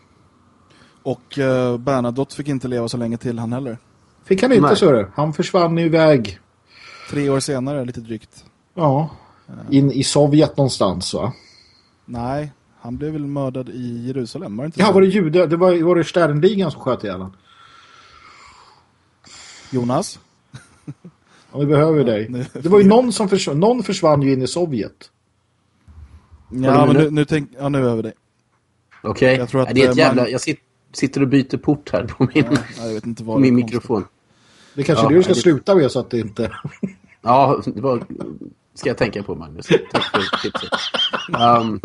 Och eh, Bernadotte fick inte leva så länge till han heller. Fick han inte så det. Han försvann iväg. Tre år senare, lite drygt. Ja. In i Sovjet någonstans va? Nej, han blev väl mördad i Jerusalem, var det inte Ja, så? var det jude? Det var, var det Sternligan som sköt ihjäl? Jonas? Ja, vi behöver dig. Det var ju någon som försvann. Någon försvann ju in i Sovjet. Ja, men nu? nu, tänk, ja, nu över dig. Okej? Jag tror att, Nej, det är ett eh, jävla... man- Jag sit, sitter och byter port här på min, Ja, jag vet inte på min mikrofon. Det kanske Ja, är det du ska det- sluta med så att det inte... Ja, det var... Ska jag tänka på, Magnus? Tack för tipset. Um,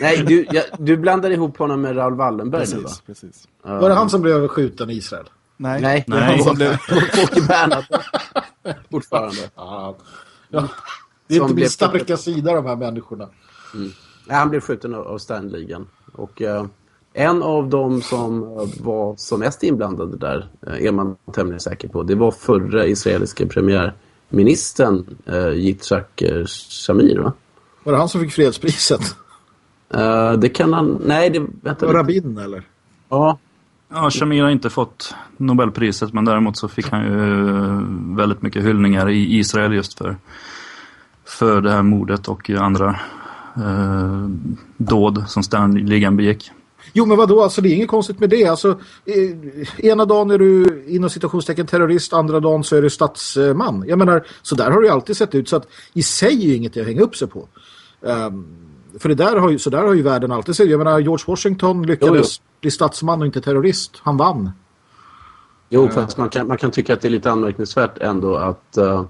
nej, du, jag, du blandar ihop honom med Raoul Wallenberg nu, va? Precis, precis. Var det han som blev skjuten i Israel? Nej, Nej, det är han Nej. som blev... Folke Bernadotte. Fortfarande. Ja. ja. Det är Som inte blev- min starka sida de här människorna. Nej, han blev skjuten av, Sternligan. Och eh, en av dem som eh, var som mest inblandade där eh, är man tämligen säker på. Det var förra israeliska premiärministern eh, Yitzhak eh, Shamir, va? Var det han som fick fredspriset? Eh, det kan han... Nej, det... Vänta lite. Rabin eller? Ja, Ja, Shamir har inte fått Nobelpriset men däremot så fick han ju eh, väldigt mycket hyllningar i Israel just för, för det här mordet och andra eh, dåd som Sternligan begick. Jo men vadå, alltså det är inget konstigt med det. Alltså, eh, ena dagen är du inom citationstecken terrorist, andra dagen så är du statsman. Jag menar, så där har det alltid sett ut. Så att i sig är ju inget att hänga upp sig på. Ehm, för det där har ju, så där har ju världen alltid sett. Jag menar, George Washington lyckades bli statsman och inte terrorist. Han vann. Jo, fast man kan, man kan tycka att det är lite anmärkningsvärt ändå att eh,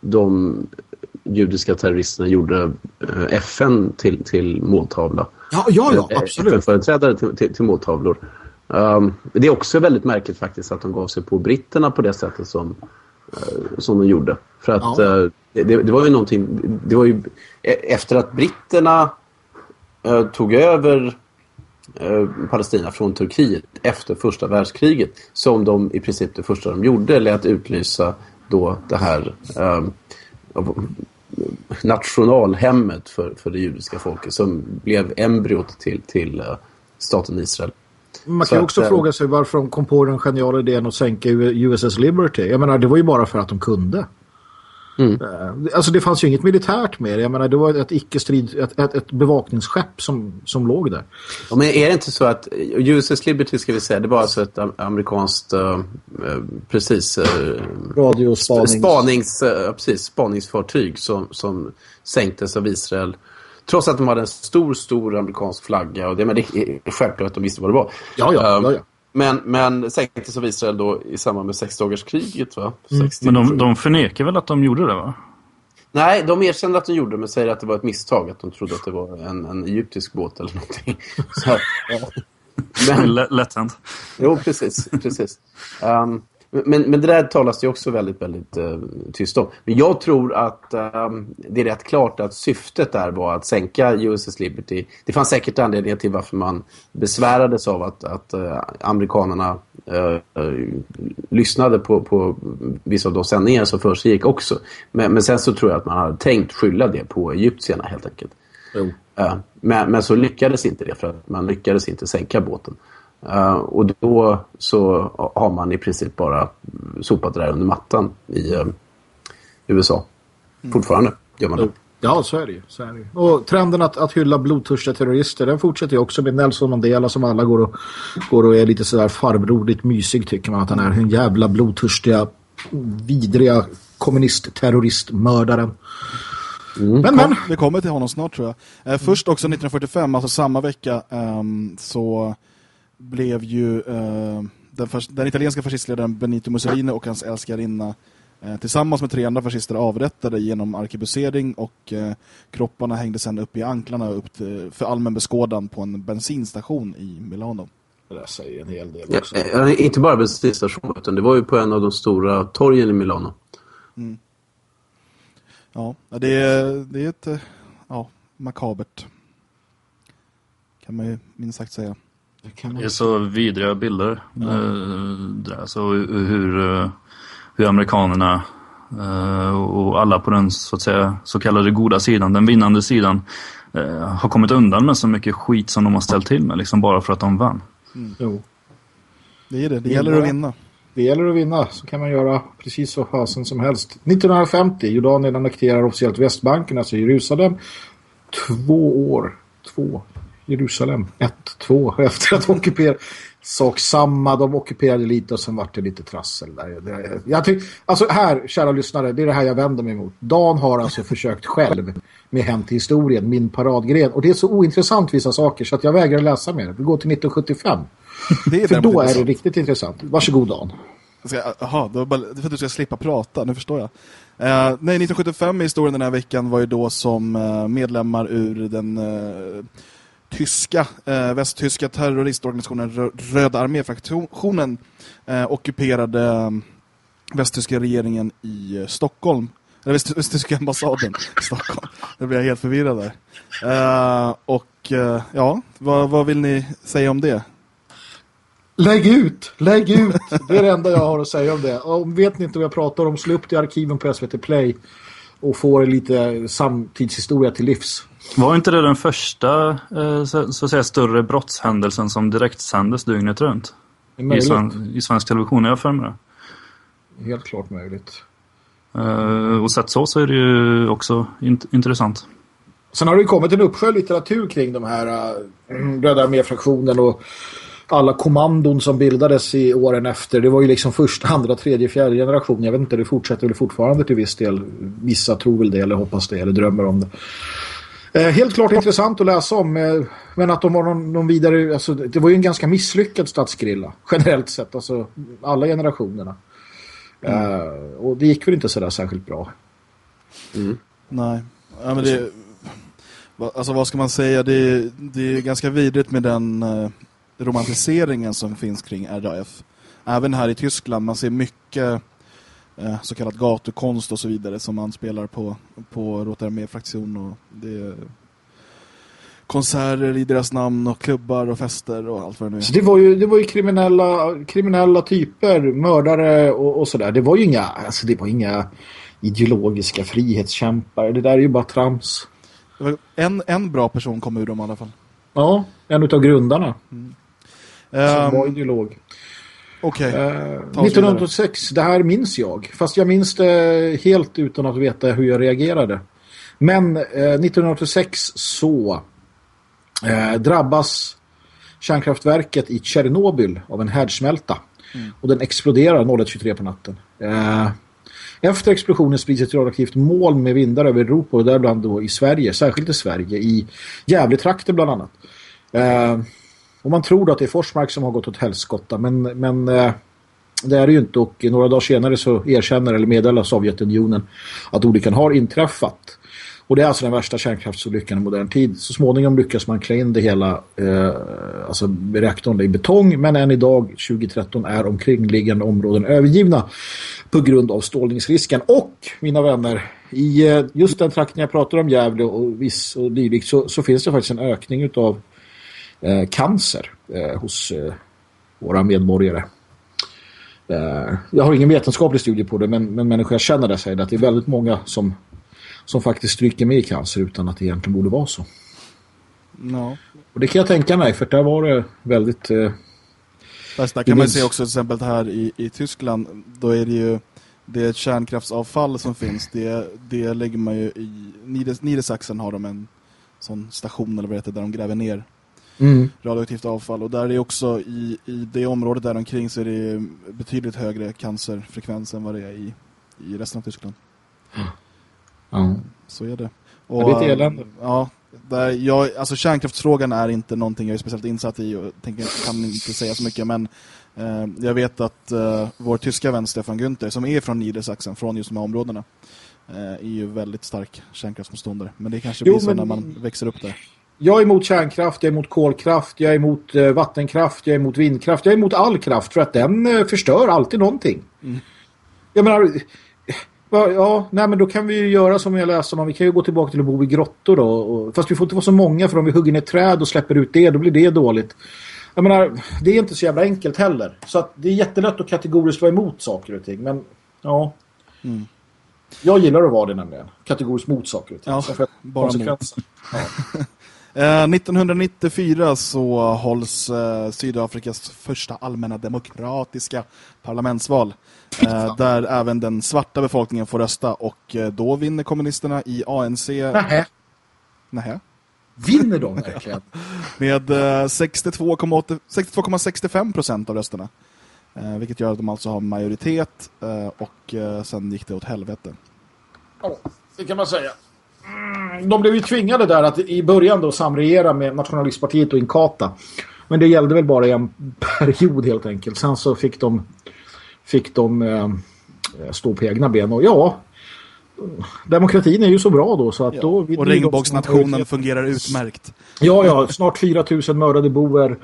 de judiska terroristerna gjorde eh, FN till, till måltavla. Ja, ja, ja Eh, absolut. FN-företrädare till, till, till måltavlor. Um, det är också väldigt märkligt faktiskt att de gav sig på britterna på det sättet som, eh, som de gjorde. För att Ja. eh, det, det var ju någonting, det var ju e- efter att britterna eh, tog över eh, Palestina från Turkiet efter första världskriget som de i princip det första de gjorde lät utlysa då det här eh, nationalhemmet för, för det judiska folket som blev embryot till, till eh, staten Israel. Man Så kan ju att, också eh, fråga sig varför de kom på den geniala idén att sänka USS Liberty. Jag menar, det var ju bara för att de kunde. Mm. Eh, Alltså det fanns ju inget militärt med det. Jag menar, det var ett icke-strid, ett, ett, ett bevakningsskepp som, som låg där. Ja, men är det inte så att USS Liberty ska vi säga, det var alltså ett am- amerikanskt, eh, precis, eh, Radiospanings... spanings, eh, precis, spaningsfartyg som, som sänktes av Israel. Trots att de hade en stor, stor amerikansk flagga och det, men det är självklart att de visste vad det var. Ja, ja, Um, ja, ja. Men, men sänktes av Israel då i samband med sexdagarskriget va? 60, Men de, de förnekar väl att de gjorde det va? Nej, de erkände att de gjorde det men säger att det var ett misstag. Att de trodde att det var en, en egyptisk båt eller någonting. Så, men, Lä- Lätt hänt. Jo, precis. precis. Um, Men, men det där talas det också väldigt, väldigt uh, tyst om. Men jag tror att uh, det är rätt klart att syftet där var att sänka USS Liberty. Det fanns säkert anledningar till varför man besvärades av att, att uh, amerikanerna lyssnade på, på vissa av de sändningar som för sig gick också. Men, men sen så tror jag att man hade tänkt skylla det på egyptierna helt enkelt. Men, men så lyckades inte det för att man lyckades inte sänka båten. Uh, och då så har man i princip bara sopat det där under mattan i uh, USA. Mm. Fortfarande gör man det. Ja, så är det ju. Så är det. Och trenden att, att hylla blodtörstiga terrorister, den fortsätter ju också med Nelson Mandela som alla går och, går och är lite sådär farbrodigt mysig tycker man att han är. En jävla blodtörstiga, vidriga kommunist-terroristmördaren. Mm. Men, men. Vi kommer till honom snart tror jag. Eh, först också 1945, alltså samma vecka, um, så blev ju eh, den, den, italienska fascistledaren Benito Mussolini och hans älskarinna eh, tillsammans med tre andra fascister avrättade genom arkebusering och eh, kropparna hängde sedan upp i anklarna upp till, för allmän beskådan på en bensinstation i Milano. Det säger en hel del också. Ja, inte bara bensinstation utan det var ju på en av de stora torgen i Milano. Mm. Ja, det är, det är ett ja, makabert kan man ju minst sagt säga. Det, det är så vidriga bilder. Ja. Eh, alltså hur, eh, hur amerikanerna eh, och alla på den så, att säga, så kallade goda sidan, den vinnande sidan, eh, har kommit undan med så mycket skit som de har ställt till med, liksom bara för att de vann. Mm. Jo. Det är det, det gäller att vinna. Det gäller att vinna, så kan man göra precis så fasen som helst. 1950, Jordanien annekterar officiellt Västbanken, alltså Jerusalem. Två år, två, Jerusalem 1-2 efter att ockupera sak samma, de ockuperade lite och sen vart det lite trassel där. Jag tyck, alltså här, kära lyssnare, det är det här jag vänder mig mot. Dan har alltså försökt själv med Hem till historien, min paradgren. Och det är så ointressant vissa saker så att jag vägrar läsa mer. Vi går till 1975. Det är För då är det riktigt intressant. Varsågod Dan. Jaha, det är för att du ska slippa prata, nu förstår jag. Uh, nej, 1975 i historien den här veckan var ju då som uh, medlemmar ur den... Uh, tyska, eh, västtyska terroristorganisationen Röda arméfraktionen eh, ockuperade eh, västtyska regeringen i eh, Stockholm. Eller väst, västtyska ambassaden i Stockholm. Det blir jag helt förvirrad där. Eh, och eh, ja, vad, vad vill ni säga om det? Lägg ut, lägg ut. Det är det enda jag har att säga om det. Och vet ni inte vad jag pratar om, slå upp det i arkiven på SVT Play och få lite samtidshistoria till livs. Var inte det den första eh, så, att säga, större brottshändelsen som direkt sändes dygnet runt? I, sven, I svensk television, jag för mig det. Helt klart möjligt. Uh, och sett så så är det ju också int intressant. Sen har det ju kommit en uppsjö litteratur kring de här uh, Röda arméfraktionen och alla kommandon som bildades i åren efter. Det var ju liksom första, andra, tredje, fjärde generation. Jag vet inte, det fortsätter väl fortfarande till viss del. Vissa tror väl det eller hoppas det eller drömmer om det. Eh, helt klart intressant att läsa om. Eh, men att de var någon, någon vidare... Alltså, det var ju en ganska misslyckad stadsgrilla. Generellt sett. Alltså alla generationerna. Mm. Eh, och det gick väl inte sådär särskilt bra. Mm. Nej. Ja, men det, alltså vad ska man säga? Det, det är ganska vidrigt med den eh, romantiseringen som finns kring RAF. Även här i Tyskland. Man ser mycket eh, så kallad gatukonst och så vidare som man spelar på, på Rotarmé-fraktion och det konserter i deras namn och klubbar och fester och allt vad det nu är. Så det var ju, det var ju kriminella, kriminella typer, mördare och, och sådär. Det var ju inga, alltså det var inga ideologiska frihetskämpar. Det där är ju bara trams. En, en bra person kom ur dem i alla fall. Ja, en av grundarna. Mm. Som um, var ideolog. Okej. Okay. Eh, 1986, det här minns jag. Fast jag minns det helt utan att veta hur jag reagerade. Men eh, 1986 så eh, drabbas kärnkraftverket i Tjernobyl av en härdsmälta. Mm. Och den exploderar 01.23 på natten. Eh, efter explosionen sprids ett radioaktivt moln med vindar över Europa och däribland då i Sverige, särskilt i Sverige, i Gävletrakten bland annat. Eh, och man tror att det är Forsmark som har gått åt helskotta. Men, men eh, det är det ju inte. Och några dagar senare så erkänner eller meddelar Sovjetunionen att olyckan har inträffat. Och det är alltså den värsta kärnkraftsolyckan i modern tid. Så småningom lyckas man klä in det hela, eh, alltså reaktorn i betong. Men än idag, 2013, är omkringliggande områden övergivna på grund av strålningsrisken. Och, mina vänner, i eh, just den trakten jag pratar om, Gävle och viss och dylikt, så, så finns det faktiskt en ökning av eh, cancer eh, hos eh, våra medborgare. Eh, jag har ingen vetenskaplig studie på det, men, men människor jag känner det säger att det är väldigt många som, som faktiskt stryker med i cancer utan att det egentligen borde vara så. Ja. Och det kan jag tänka mig, för där var det väldigt... Eh, Fast där kan man se också till exempel här i, i Tyskland, då är det ju det kärnkraftsavfall som finns, det, det lägger man ju i Nieder, Niedersachsen har de en sån station eller vad det heter, där de gräver ner mm. radioaktivt avfall. Och där är också i, i det området där omkring så är det betydligt högre cancerfrekvens än vad det är i, i resten av Tyskland. Ja. Så är det. Och, det är ett elände. Ja, där jag, alltså kärnkraftsfrågan är inte någonting jag är speciellt insatt i och tänker, kan inte säga så mycket men eh, jag vet att eh, vår tyska vän Stefan Günther som är från Niedersachsen, från just de här områdena eh, är ju väldigt stark kärnkraftsmotståndare. Men det kanske blir jo, så men... när man växer upp där. Jag är emot kärnkraft, jag är emot kolkraft, jag är emot eh, vattenkraft, jag är emot vindkraft, jag är emot all kraft för att den eh, förstör alltid någonting. Mm. Jag menar, Ja, nej men då kan vi ju göra som jag läste om. Vi kan ju gå tillbaka till att bo i grottor då. Och, fast vi får inte vara så många för om vi hugger ner träd och släpper ut det, då blir det dåligt. Jag menar, det är inte så jävla enkelt heller. Så att det är jättelätt att kategoriskt vara emot saker och ting. Men ja, mm. jag gillar att vara det nämligen. Kategoriskt mot saker och ting. Ja, bara mot. Ja. 1994 eh, så hålls eh, Sydafrikas första allmänna demokratiska parlamentsval. Eh, där även den svarta befolkningen får rösta och då vinner kommunisterna i ANC. Nähä. Nähä. Vinner de verkligen? Med eh, 62,65 procent av rösterna. Eh, vilket gör att de alltså har majoritet eh, och eh, sen gick det åt helvete. Ja, det kan man säga. Mm, de blev ju tvingade där att i början då samregera med Nationalistpartiet och Inkata. Men det gällde väl bara i en period helt enkelt. Sen så fick de fick de eh, stå på egna ben. Och ja, demokratin är ju så bra då. Så att ja. då och regnbågsnationen fungerar utmärkt. Ja, ja. Snart 4 000 mördade boer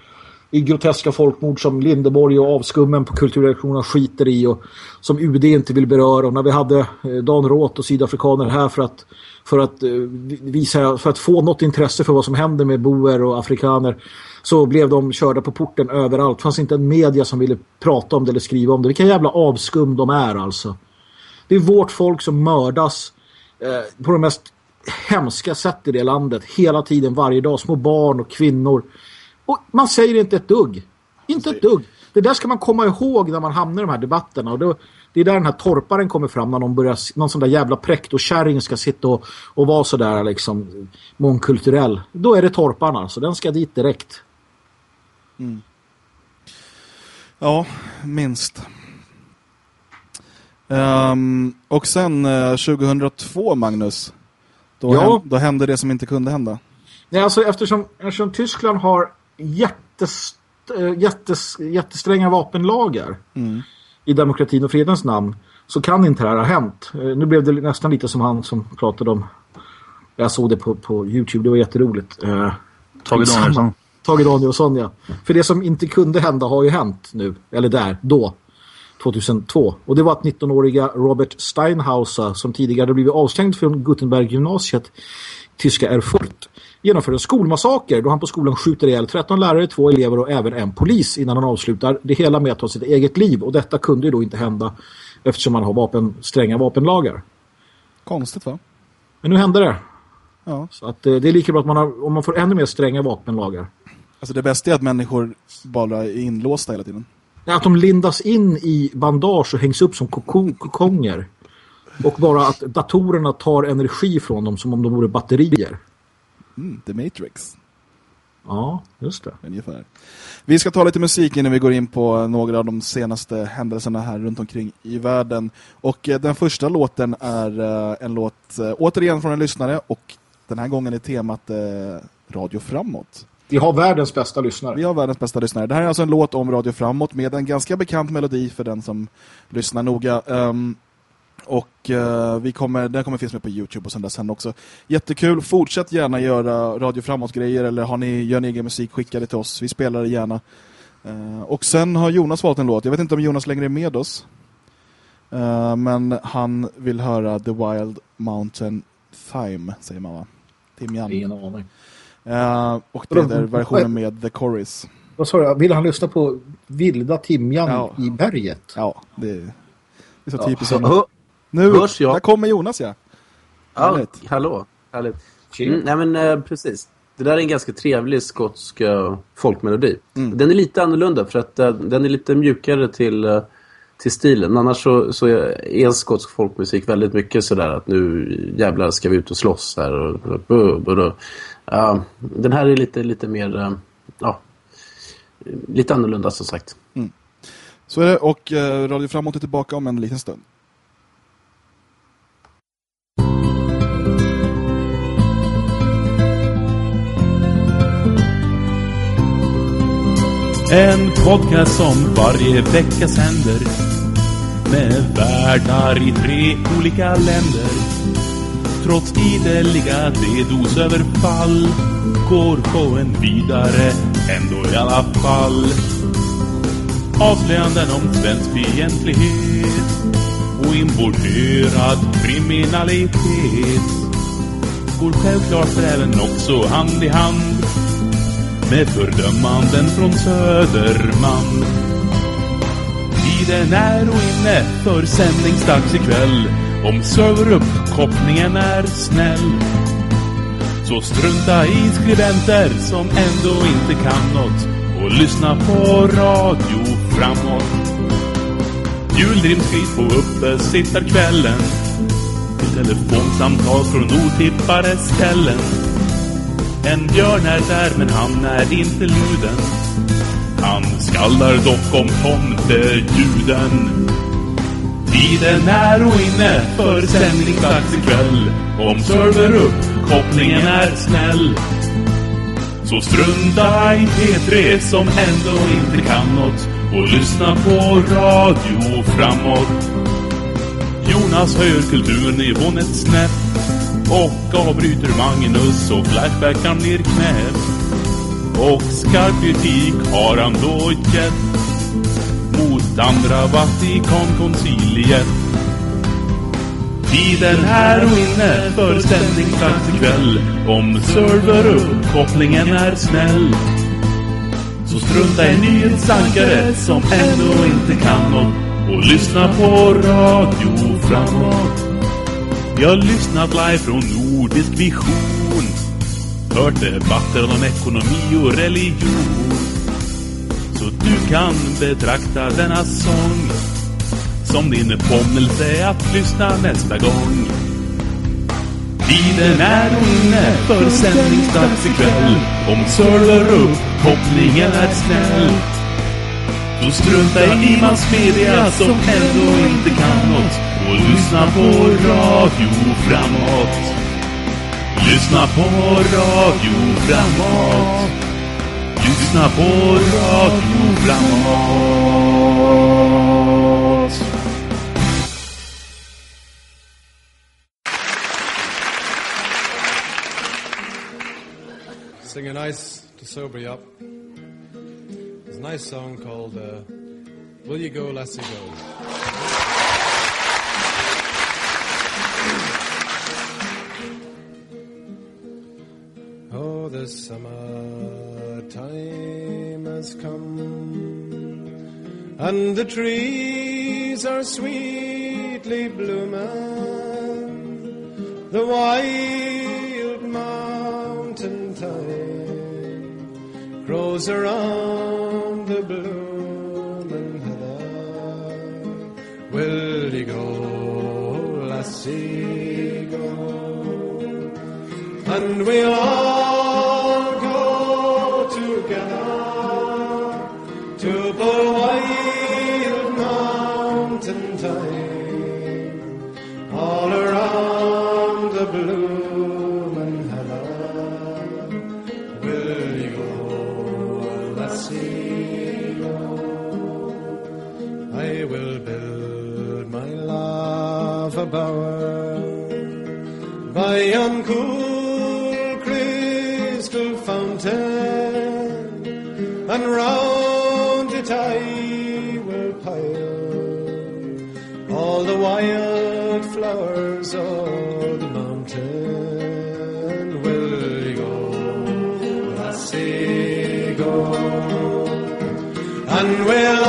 i groteska folkmord som Lindeborg och avskummen på kulturreaktionen skiter i och som UD inte vill beröra. Och när vi hade eh, Dan Roth och sydafrikaner här för att, för att, eh, visa, för att få något intresse för vad som händer med boer och afrikaner så blev de körda på porten överallt. Det fanns inte en media som ville prata om det eller skriva om det. Vilka jävla avskum de är alltså. Det är vårt folk som mördas eh, på de mest hemska sätt i det landet. Hela tiden, varje dag. Små barn och kvinnor. Och man säger inte ett dugg. Inte ett dugg. Det där ska man komma ihåg när man hamnar i de här debatterna. Och då, det är där den här torparen kommer fram när någon, börjar, någon sån där jävla präkt och kärring ska sitta och, och vara sådär liksom mångkulturell. Då är det torparna. Så den ska dit direkt. Mm. Ja, minst. Um, och sen uh, 2002, Magnus, då, ja. hände, då hände det som inte kunde hända. Nej, alltså eftersom, eftersom Tyskland har jättest, eh, jättes, jättestränga vapenlagar mm. i demokratin och fredens namn så kan inte det här ha hänt. Uh, nu blev det nästan lite som han som pratade om jag såg det på, på Youtube, det var jätteroligt. Uh, Tage Danielsson. Tage Danielsson, ja. För det som inte kunde hända har ju hänt nu. Eller där, då. 2002. Och det var att 19-åriga Robert Steinhauser som tidigare blivit avstängd från Gutenberg-gymnasiet tyska Erfurt genomförde en skolmassaker då han på skolan skjuter ihjäl 13 lärare, två elever och även en polis innan han avslutar det hela med att ta sitt eget liv. Och detta kunde ju då inte hända eftersom man har vapen, stränga vapenlagar. Konstigt va? Men nu hände det. Ja. Så att eh, det är lika bra att man har, om man får ännu mer stränga vapenlagar. Alltså det bästa är att människor bara är inlåsta hela tiden. Ja, att de lindas in i bandage och hängs upp som kokonger. Och bara att datorerna tar energi från dem som om de vore batterier. Mm, The Matrix. Ja, just det. Ungefär. Vi ska ta lite musik innan vi går in på några av de senaste händelserna här runt omkring i världen. Och eh, den första låten är eh, en låt eh, återigen från en lyssnare och den här gången är temat Radio Framåt. Vi har världens bästa lyssnare. Vi har världens bästa lyssnare. Det här är alltså en låt om Radio Framåt med en ganska bekant melodi för den som lyssnar noga. Um, Och eh, vi kommer, den kommer finnas med på Youtube och sen där sen också. Jättekul, fortsätt gärna göra Radio Framåt-grejer eller har ni, gör ni egen musik, skicka det till oss. Vi spelar det gärna. Eh, och sen har Jonas valt en låt. Jag vet inte om Jonas längre är med oss. Eh, men han vill höra The Wild Mountain Thyme, säger man va? Timjan. Ingen aning. Eh, och det är versionen med The Chorus. Vad sa du? Vill han lyssna på vilda timjan Ja. i berget? Ja, det är, det är så Ja, typiskt. Hö, Nu, hörs jag? där kommer Jonas, ja. ja, Härligt. hallå. Härligt. Mm, nej men eh, precis. Det där är en ganska trevlig skotsk eh, folkmelodi. Mm. Den är lite annorlunda för att eh, den är lite mjukare till, eh, till stilen. Annars så, så är skotsk folkmusik väldigt mycket sådär att nu jävlar ska vi ut och slåss här. Och, och, och, och, och. Ja, den här är lite, lite mer, eh, ja, lite annorlunda som sagt. Så är det, och eh, Radio Framåt är tillbaka om en liten stund. En podcast som varje vecka sänder med värdar i tre olika länder. Trots ideliga DDoS-överfall går showen vidare ändå i alla fall. Avslöjanden om svensk fientlighet och importerad kriminalitet går självklart för även också hand i hand med fördömanden från Söderman. Tiden är och inne för sändningsdags ikväll om serveruppkopplingen är snäll. Så strunta i skribenter som ändå inte kan något och lyssna på radio framåt. Juldrimskris på uppesittarkvällen telefonsamtal från otippade ställen. En björn är där men han är inte luden. Han skallar dock om tomteljuden. Tiden är och inne för sändningsdags ikväll. Om serveruppkopplingen är snäll. Så strunta i P3 som ändå inte kan något och lyssna på radio framåt. Jonas höjer kulturnivån ett snäpp och avbryter Magnus och Flashbackaren blir knäpp. Och skarp kritik har han då gett mot andra Vatikankonciliet. Tiden är och inne för sändningsdags ikväll om serveruppkopplingen är snäll. Så strunta i nyhetsankare som ändå inte kan något och lyssna på radio framåt. Vi har lyssnat live från Nordisk Vision. Hört debatter om ekonomi och religion. Så du kan betrakta denna sång som din påminnelse att lyssna nästa gång. Tiden är inne för sändningsdags ikväll om serveruppkopplingen är snäll. Så strunta i massmedia som ändå inte kan något och lyssna på radio framåt. Lyssna på radio framåt. Lyssna på radio framåt. Sing a nice to sober you up. Nice song called uh, "Will You Go, Lassie Go." Oh, the summer time has come, and the trees are sweetly blooming. The wild mountain thyme grows around the blooming heather. Will you go, lassie, go? And we'll all bower by cool crystal fountain, and round it I will pile all the wild flowers of the mountain. Will go, lassie, go, and we'll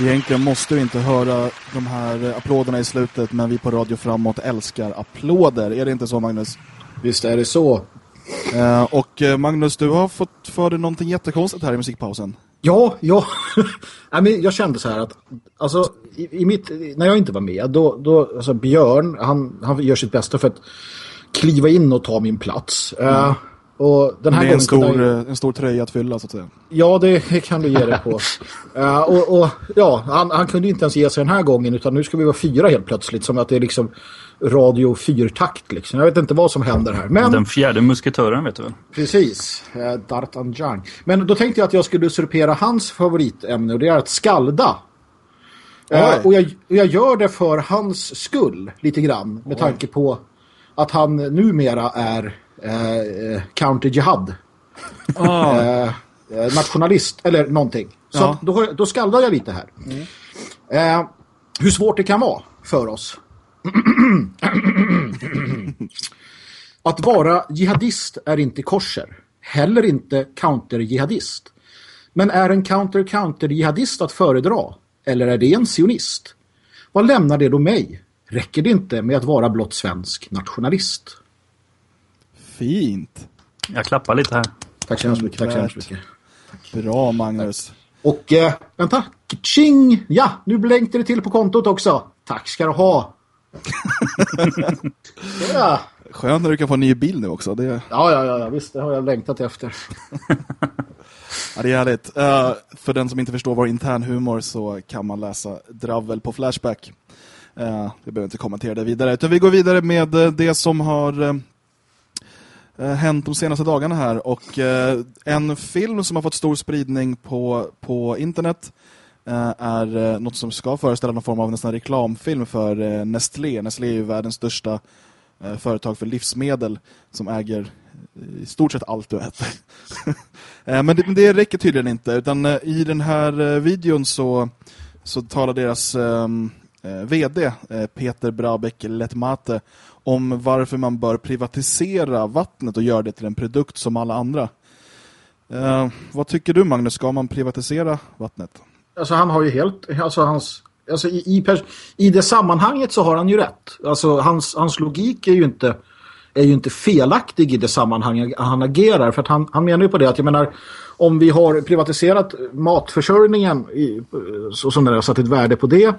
Egentligen måste du inte höra de här applåderna i slutet, men vi på Radio Framåt älskar applåder. Är det inte så, Magnus? Visst är det så. Eh, och eh, Magnus, du har fått för dig någonting jättekonstigt här i musikpausen. Ja, ja. Jag kände så här att alltså, i, i mitt, när jag inte var med, då, då alltså Björn, han, han gör sitt bästa för att kliva in och ta min plats. Eh, och den här Det är en stor, han- eh, en stor tröja att fylla, så att säga. Ja, det kan du ge dig på. Eh, och, och ja, han, han kunde inte ens ge sig den här gången utan nu ska vi vara fyra helt plötsligt som att det är liksom radio fyrtakt liksom. Jag vet inte vad som händer här. Men Den fjärde musketören vet du väl? precis, eh, D'Artagnan. Men då tänkte jag att jag skulle usurpera hans favoritämne och det är att skalda. Oj. och, jag, och jag gör det för hans skull lite grann med tanke på att han numera är eh, eh, counter jihad eh, eh, nationalist eller någonting. Så Ja. då, då skaldar jag lite här. Eh, hur svårt det kan vara för oss. att vara jihadist är inte korser. Heller inte counter-jihadist. Men är en counter-counter-jihadist att föredra? Eller är det en sionist? Vad lämnar det då mig? Räcker det inte med att vara blott svensk nationalist? Fint. Jag klappar lite här. Tack så hemskt mycket. Tack så hemskt mycket. Bra, Magnus. Och eh, vänta, tjing! Ja, nu blänkte det till på kontot också. Tack ska du ha. ja. Skönt när du kan få en ny bil nu också. Det... Ja, ja, ja, visst, det har jag längtat efter. Ja, det är härligt. Uh, för den som inte förstår vår internhumor så kan man läsa Dravel på Flashback. Uh, vi behöver inte kommentera det vidare. Utan vi går vidare med det som har uh, Eh, hänt de senaste dagarna här. Och eh, en film som har fått stor spridning på, på internet eh, är något som ska föreställa någon form av nästan reklamfilm för Nestlé. Nestlé är ju världens största företag för livsmedel som äger i stort sett allt du äter. Eh, men, det, men det räcker tydligen inte. Utan eh, i den här eh, videon så, så talar deras um, vd Peter Brabeck Letmate om varför man bör privatisera vattnet och göra det till en produkt som alla andra. Uh, vad tycker du Magnus? Ska man privatisera vattnet? Alltså han har ju helt... Alltså hans, alltså i, i, i det sammanhanget så har han ju rätt. Alltså hans, hans logik är ju inte är ju inte felaktig i det sammanhang han agerar. För att han, han menar ju på det att jag menar om vi har privatiserat matförsörjningen i, så som det har satt ett värde på det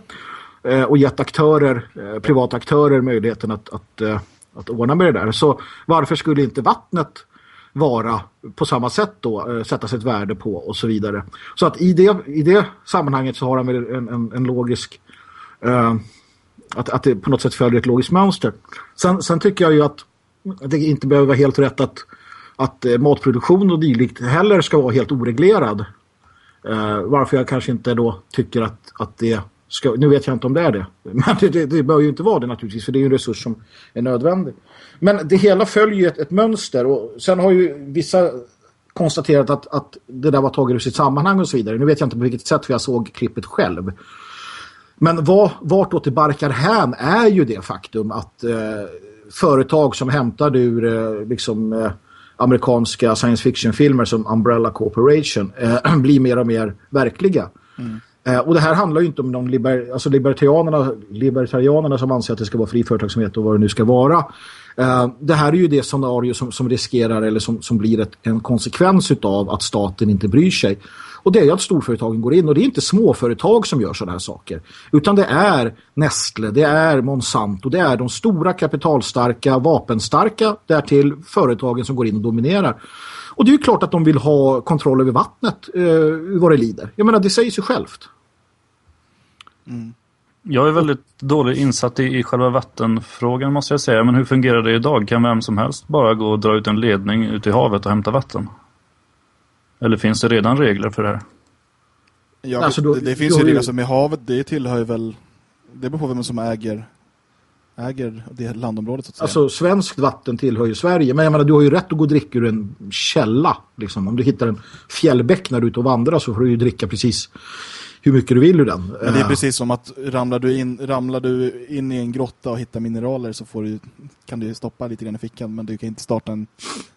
Eh, och gett aktörer, eh, privata aktörer möjligheten att, att, eh, att ordna med det där. Så varför skulle inte vattnet vara på samma sätt då eh, sitt värde på och så vidare. Så att i det, i det sammanhanget så har han en, en, en logisk eh, att, att det på något sätt följer ett logiskt mönster. Sen, sen tycker jag ju att det inte behöver vara helt rätt att, att eh, matproduktion och dylikt heller ska vara helt oreglerad. Eh, varför jag kanske inte då tycker att, att det ska, nu vet jag inte om det är det. Men det, det, det bör ju inte vara det naturligtvis för det är ju en resurs som är nödvändig. Men det hela följer ju ett, ett mönster och sen har ju vissa konstaterat att, att det där var taget ur sitt sammanhang och så vidare. Nu vet jag inte på vilket sätt för jag såg klippet själv. Men vad, vart åt det barkar hän är ju det faktum att eh, företag som hämtade ur eh, liksom, eh, amerikanska science fiction-filmer som Umbrella Corporation eh, blir mer och mer verkliga. Mm. Eh, och det här handlar ju inte om de liber alltså libertarianerna, libertarianerna som anser att det ska vara fri företagsamhet och vad det nu ska vara. Eh, det här är ju det scenario som, som riskerar eller som, som blir ett, en konsekvens av att staten inte bryr sig. Och det är ju att storföretagen går in och det är inte småföretag som gör sådana här saker. Utan det är Nestle, det är Monsanto, det är de stora kapitalstarka, vapenstarka därtill företagen som går in och dominerar. Och det är ju klart att de vill ha kontroll över vattnet eh, vad det lider. Jag menar, det säger sig självt. Mm. Jag är väldigt dåligt insatt i, i själva vattenfrågan måste jag säga. Men hur fungerar det idag? Kan vem som helst bara gå och dra ut en ledning ut i havet och hämta vatten? Eller finns det redan regler för det här? Ja, alltså då, det, det finns ju regler som i havet, det tillhör ju väl det beror på vem som äger äger det landområdet så att säga. Alltså svenskt vatten tillhör ju Sverige men jag menar du har ju rätt att gå och dricka ur en källa liksom. Om du hittar en fjällbäck när du är ute och vandrar så får du ju dricka precis hur mycket du vill ur den. Men det är eh. precis som att ramlar du in, ramlar du in i en grotta och hittar mineraler så får du, kan du stoppa lite grann i fickan men du kan inte starta en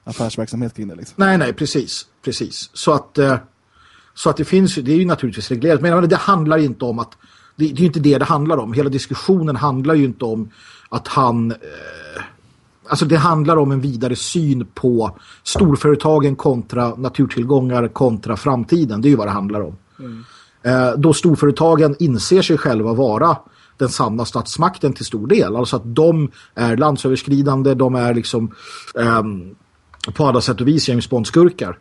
affärsverksamhet kring det. Liksom. Nej, nej, precis. precis. Så att, eh, så att det finns, det är ju naturligtvis reglerat. Men det handlar inte om att, det, det är ju inte det det handlar om. Hela diskussionen handlar ju inte om att han... Eh, alltså det handlar om en vidare syn på storföretagen kontra naturtillgångar kontra framtiden. Det är ju vad det handlar om. Mm. Eh, då storföretagen inser sig själva vara den sanna statsmakten till stor del. Alltså att de är landsöverskridande, de är liksom eh, på alla sätt och vis James Bond-skurkar.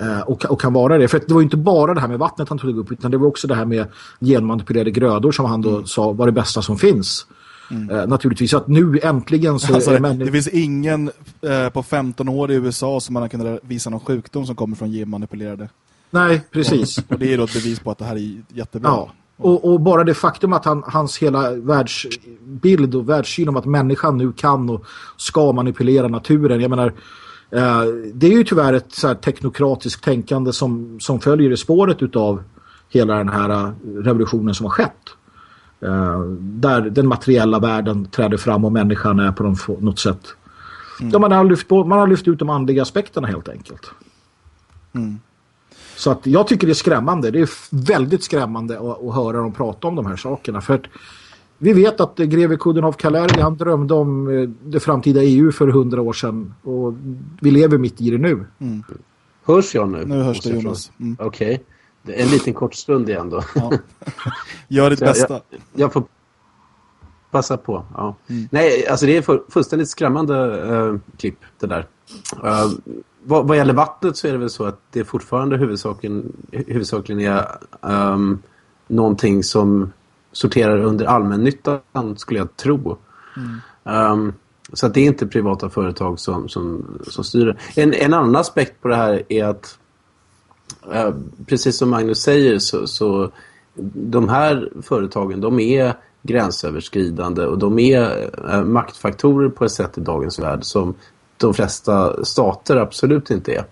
Eh, och, och, kan vara det. För det var ju inte bara det här med vattnet han tog upp utan det var också det här med genmanipulerade grödor som han då mm. sa var det bästa som finns. Mm. Eh, naturligtvis att nu äntligen så alltså, det, det finns ingen eh, på 15 år i USA som man har kunnat visa någon sjukdom som kommer från genmanipulerade Nej, precis. Och det är då ett bevis på att det här är jättebra. Ja. Och, och, bara det faktum att han, hans hela världsbild och världssyn om att människan nu kan och ska manipulera naturen. Jag menar, eh, det är ju tyvärr ett så här teknokratiskt tänkande som, som följer i spåret av hela den här eh, revolutionen som har skett. Eh, där den materiella världen träder fram och människan är på något sätt. Mm. man, har lyft, man har lyft ut de andliga aspekterna helt enkelt. Mm. Så att jag tycker det är skrämmande. Det är väldigt skrämmande att, att höra dem prata om de här sakerna. För att vi vet att greve Kudenov Kalergi han drömde om eh, det framtida EU för hundra år sedan. Och vi lever mitt i det nu. Mm. Hörs jag nu? Nu hörs det Jonas. Mm. Okej. Okay. En liten kort stund igen då. Ja. Gör ditt bästa. Jag, jag, får passa på. Ja. Mm. Nej, alltså det är för, fullständigt skrämmande uh, klipp det där. Uh, vad, vad gäller vattnet så är det väl så att det fortfarande huvudsakligen, huvudsakligen är um, någonting som sorterar under allmännyttan skulle jag tro. Um, så att det är inte privata företag som, som, som styr det. En, en annan aspekt på det här är att Eh, precis som Magnus säger så, så de här företagen de är gränsöverskridande och de är eh, maktfaktorer på ett sätt i dagens värld som de flesta stater absolut inte är.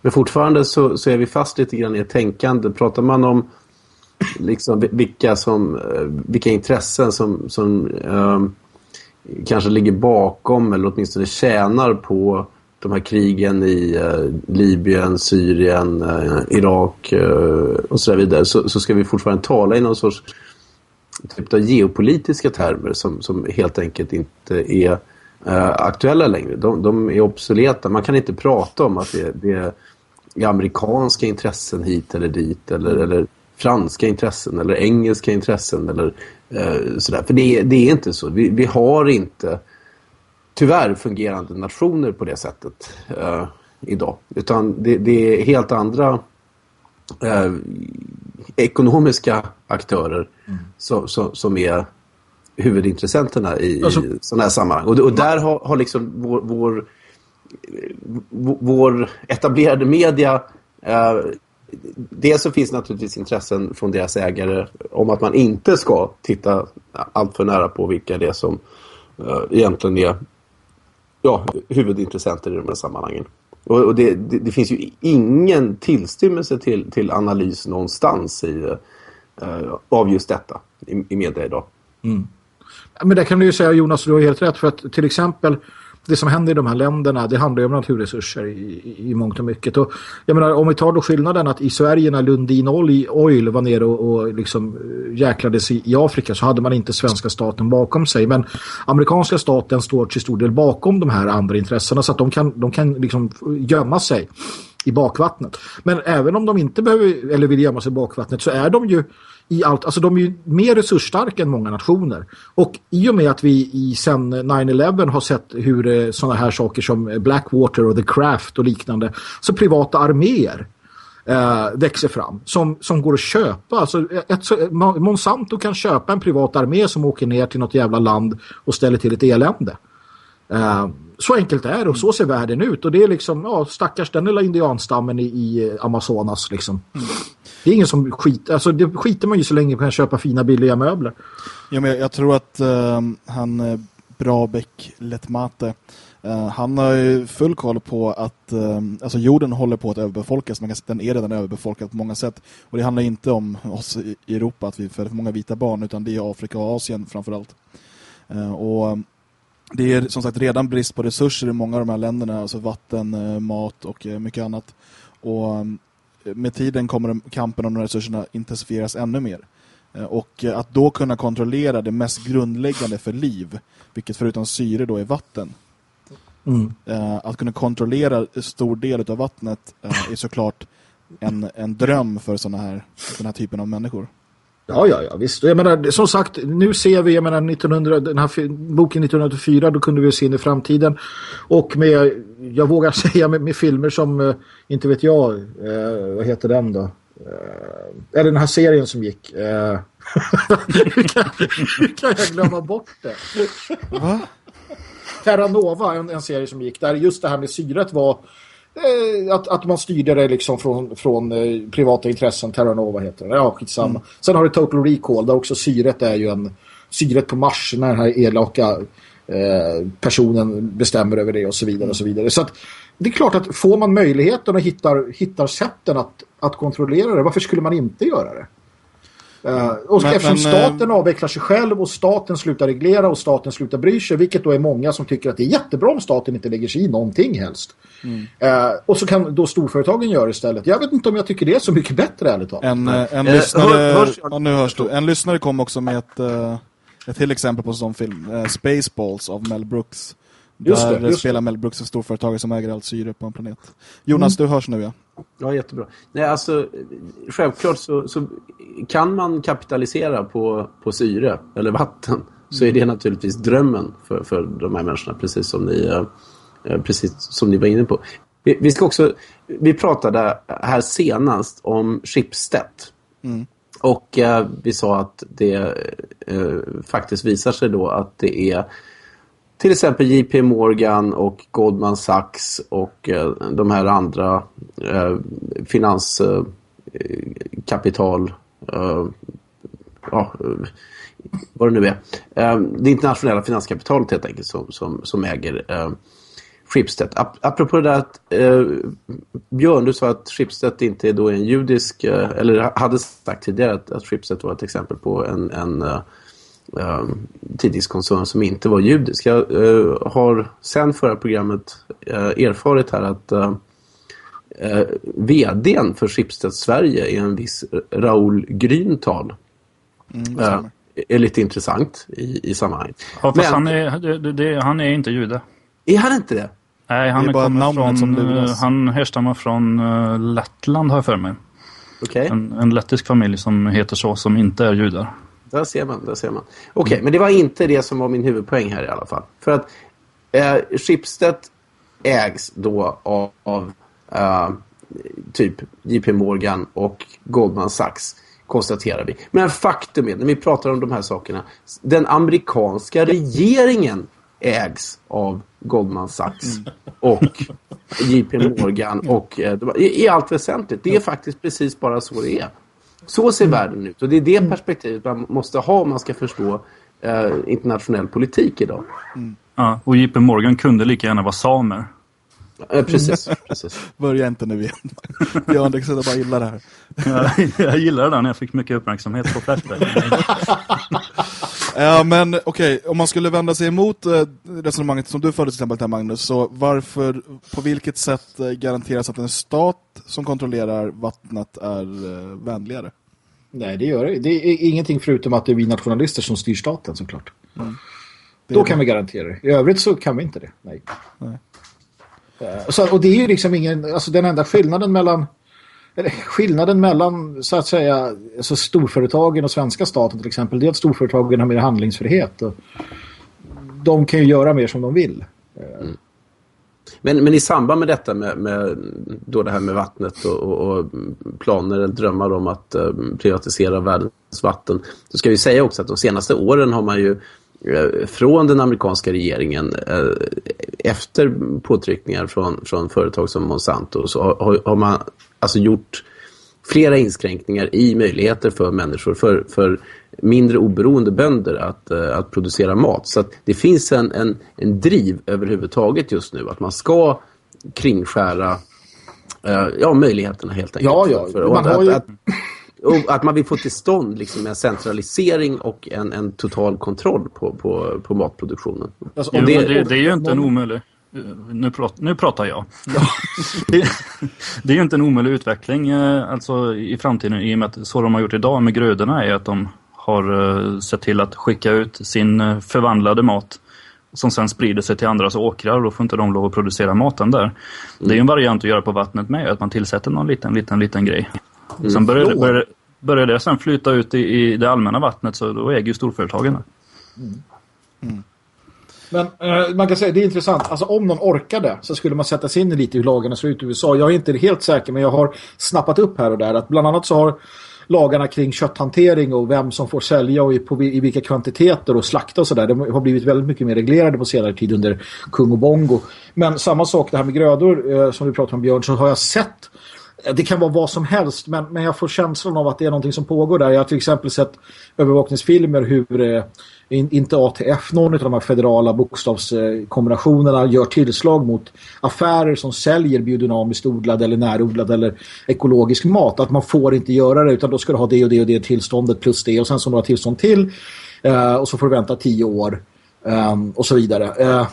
Men fortfarande så, så är vi fast lite grann i ett tänkande. Pratar man om liksom vilka, som, eh, vilka intressen som, som um, kanske ligger bakom eller åtminstone tjänar på de här krigen i eh, Libyen, Syrien, eh, Irak eh, och så vidare så, så ska vi fortfarande tala i någon sorts typ av geopolitiska termer som, som helt enkelt inte är eh, aktuella längre. De, de, är obsoleta. Man kan inte prata om att det, det är amerikanska intressen hit eller dit eller, eller franska intressen eller engelska intressen eller eh, sådär. För det, det, är inte så. Vi, vi, har inte tyvärr fungerande nationer på det sättet eh, idag. Utan det, det är helt andra eh, ekonomiska aktörer mm. som, som, som är huvudintressenterna i, alltså, i sådana här sammanhang. Och, och där har, har liksom vår, vår, vår etablerade media eh, dels så finns naturligtvis intressen från deras ägare om att man inte ska titta allt för nära på vilka det är som uh, egentligen är ja, huvudintressenter i de här sammanhangen. Och, och det, det, det, finns ju ingen tillstymmelse till, till analys någonstans i, uh, av just detta i, i media idag. Mm. Men det kan du ju säga Jonas, du har helt rätt för att till exempel det som händer i de här länderna, det handlar ju om naturresurser i, i, i mångt och mycket. Och jag menar, om vi tar då skillnaden att i Sverige när Lundin Oil var nere och, och liksom eh, jäklades i, i, Afrika så hade man inte svenska staten bakom sig. Men amerikanska staten står till stor del bakom de här andra intressena så att de kan, de kan liksom gömma sig i bakvattnet. Men även om de inte behöver eller vill gömma sig i bakvattnet så är de ju i allt, alltså de är ju mer resursstarka än många nationer. Och i och med att vi i sen 9-11 har sett hur eh, sådana här saker som eh, Blackwater och The Craft och liknande, så privata arméer eh, växer fram som, som går att köpa. Alltså eh, ett, Monsanto kan köpa en privat armé som åker ner till något jävla land och ställer till ett elände. Eh, så enkelt är det och så ser världen ut. Och det är liksom, ja, stackars den lilla indianstammen i, i Amazonas liksom. Mm. Det är ingen som skiter, alltså det skiter man ju så länge man kan köpa fina billiga möbler. Ja, men jag tror att uh, han uh, Brabeck Letmate uh, han har ju full koll på att uh, alltså jorden håller på att överbefolkas. Man kan, den är redan överbefolkad på många sätt. Och det handlar inte om oss i Europa att vi föder för många vita barn utan det är Afrika och Asien framförallt. Uh, och det är som sagt redan brist på resurser i många av de här länderna, alltså vatten, mat och mycket annat. Och med tiden kommer kampen om de resurserna intensifieras ännu mer. Eh, och att då kunna kontrollera det mest grundläggande för liv, vilket förutom syre då är vatten. Mm. Eh, att kunna kontrollera en stor del av vattnet eh, är såklart en, en dröm för såna här, den här typen av människor. Ja, ja, ja, visst. Jag menar, som sagt, nu ser vi, jag menar, 1900, den här boken 1984, då kunde vi se in i framtiden. Och med, jag vågar säga, med, med filmer som, eh, inte vet jag, eh, vad heter den då? Eh, eller den här serien som gick. Eh, hur, kan, hur kan jag glömma bort det? Terra Nova, en, en serie som gick, där just det här med syret var att, att man styrde det liksom från, från eh, privata intressen, Terranova heter det. Ja, skitsamma. Mm. Sen har du Total Recall där också syret är ju en syret på Mars när den här elaka eh, personen bestämmer över det och så vidare och så vidare. Så att det är klart att får man möjligheten och hittar, hittar sätten att, att kontrollera det, varför skulle man inte göra det? Uh, och men, eftersom men, staten avvecklar sig själv och staten slutar reglera och staten slutar bry sig, vilket då är många som tycker att det är jättebra om staten inte lägger sig i någonting helst. Mm. Uh, och så kan då storföretagen göra istället. Jag vet inte om jag tycker det är så mycket bättre, ärligt talat. En, en, en, lyssnare, hör, hörs, ja, nu hörs du. en lyssnare kom också med ett, ett till exempel på en sån film. Spaceballs av Mel Brooks. Just där det, just spelar Mel Brooks en storföretag som äger allt syre på en planet. Jonas, mm. du hörs nu, ja. Ja, jättebra. Nej, alltså, självklart så, så kan man kapitalisera på, på syre eller vatten så är det naturligtvis drömmen för, för de här människorna, precis som ni, eh, precis som ni var inne på. Vi, vi ska också, vi pratade här senast om Schibsted. Och eh, vi sa att det eh, faktiskt visar sig då att det är till exempel JP Morgan och Goldman Sachs och eh, de här andra eh, finanskapital eh, eh, ja, vad det nu är. Eh, det internationella finanskapitalet helt enkelt som, som, som äger eh, Schibsted. Ap apropå det där att eh, Björn, du sa att Schibsted inte är då en judisk, eh, eller hade sagt tidigare att, att Schibsted var ett exempel på en, en eh, eh, tidningskoncern som inte var judisk. Jag eh, har sen förra programmet eh, erfarit här att eh, eh, vdn för Schibsted Sverige är en viss Raoul Grünthal. Mm, Eh, är lite intressant i, i sammanhanget. Ja, fast Men- han, är, det, det- han är inte jude. Är han inte det? Nej, han Det kommer från, som eh, Han härstammar från uh, Lettland har jag för mig. Okej. En, en lettisk familj som heter så, som inte är judar. Där ser man, där ser man. Okej, men det var inte det som var min huvudpoäng här i alla fall. För att eh, Schibsted ägs då av, av eh, typ JP Morgan och Goldman Sachs konstaterar vi. Men faktum är, när vi pratar om de här sakerna, den amerikanska regeringen ägs av Goldman Sachs och JP Morgan och eh, i allt väsentligt. Det är faktiskt precis bara så det är. Så ser världen ut och det är det perspektivet man måste ha om man ska förstå eh, internationell politik idag. Ja, och JP Morgan kunde lika gärna vara samer. Eh, precis, precis. Börja inte nu igen. Björn, det jag bara gillar det här. jag, jag gillade den, jag fick mycket uppmärksamhet på Flashback. Ja, men okej, om man skulle vända sig emot eh, resonemanget som du förde till exempel här Magnus, så varför, på vilket sätt eh, garanteras att en stat som kontrollerar vattnet är eh, vänligare? Nej, det gör det. Det är ingenting förutom att det är vi nationalister som styr staten såklart. Det Då kan vi garantera det. I övrigt så kan vi inte det. Nej. Nej. Eh, Så, och det är ju liksom ingen, alltså den enda skillnaden mellan eller skillnaden mellan så att säga alltså storföretagen och svenska staten till exempel det är att storföretagen har mer handlingsfrihet och de kan ju göra mer som de vill. Men, men i samband med detta med, med då det här med vattnet och, och, och planer, drömmar om att eh, privatisera världens vatten. Så ska vi säga också att de senaste åren har man ju eh, från den amerikanska regeringen eh, efter påtryckningar från, från företag som Monsanto så har, har, har man alltså gjort flera inskränkningar i möjligheter för människor, för, för mindre oberoende bönder att, eh, att producera mat. Så att det finns en, en, en driv överhuvudtaget just nu att man ska kringskära eh, ja, möjligheterna helt enkelt. Ja, ja. För, Man att, har ju- att, och att man vill få till stånd liksom en centralisering och en, en total kontroll på, på, på matproduktionen. Alltså, Jo, det, det, det är ju inte en omöjlig... Nu, prat, nu pratar jag. det, det är ju inte en omöjlig utveckling eh, alltså, i framtiden i och med att så de har gjort idag med grödorna är att de har eh, sett till att skicka ut sin eh, förvandlade mat som sen sprider sig till andras åkrar och då får inte de lov att producera maten där. Det är ju en variant att göra på vattnet med, att man tillsätter någon liten, liten, liten grej. Sen börjar, det- börjar, börjar det sen flyta ut i, i det allmänna vattnet så då äger ju storföretagen det. Men eh, man kan säga det är intressant. Alltså om någon orkade så skulle man sätta sig in i lite hur lagarna ser ut i USA. Jag är inte helt säker men jag har snappat upp här och där att bland annat så har lagarna kring kötthantering och vem som får sälja och i, på, i vilka kvantiteter och slakta och sådär. De har blivit väldigt mycket mer reglerade på senare tid under kung och bongo. Men samma sak det här med grödor eh, som vi pratade om Björn så har jag sett eh, det kan vara vad som helst men, men jag får känslan av att det är någonting som pågår där. Jag har till exempel sett övervakningsfilmer hur eh, in, inte ATF, någon av de här federala bokstavskombinationerna gör tillslag mot affärer som säljer biodynamiskt odlad eller närodlad eller ekologisk mat. Att man får inte göra det utan då ska du ha det och det och det tillståndet plus det och sen så några tillstånd till eh, och så får du vänta tio år eh, och så vidare. Eh,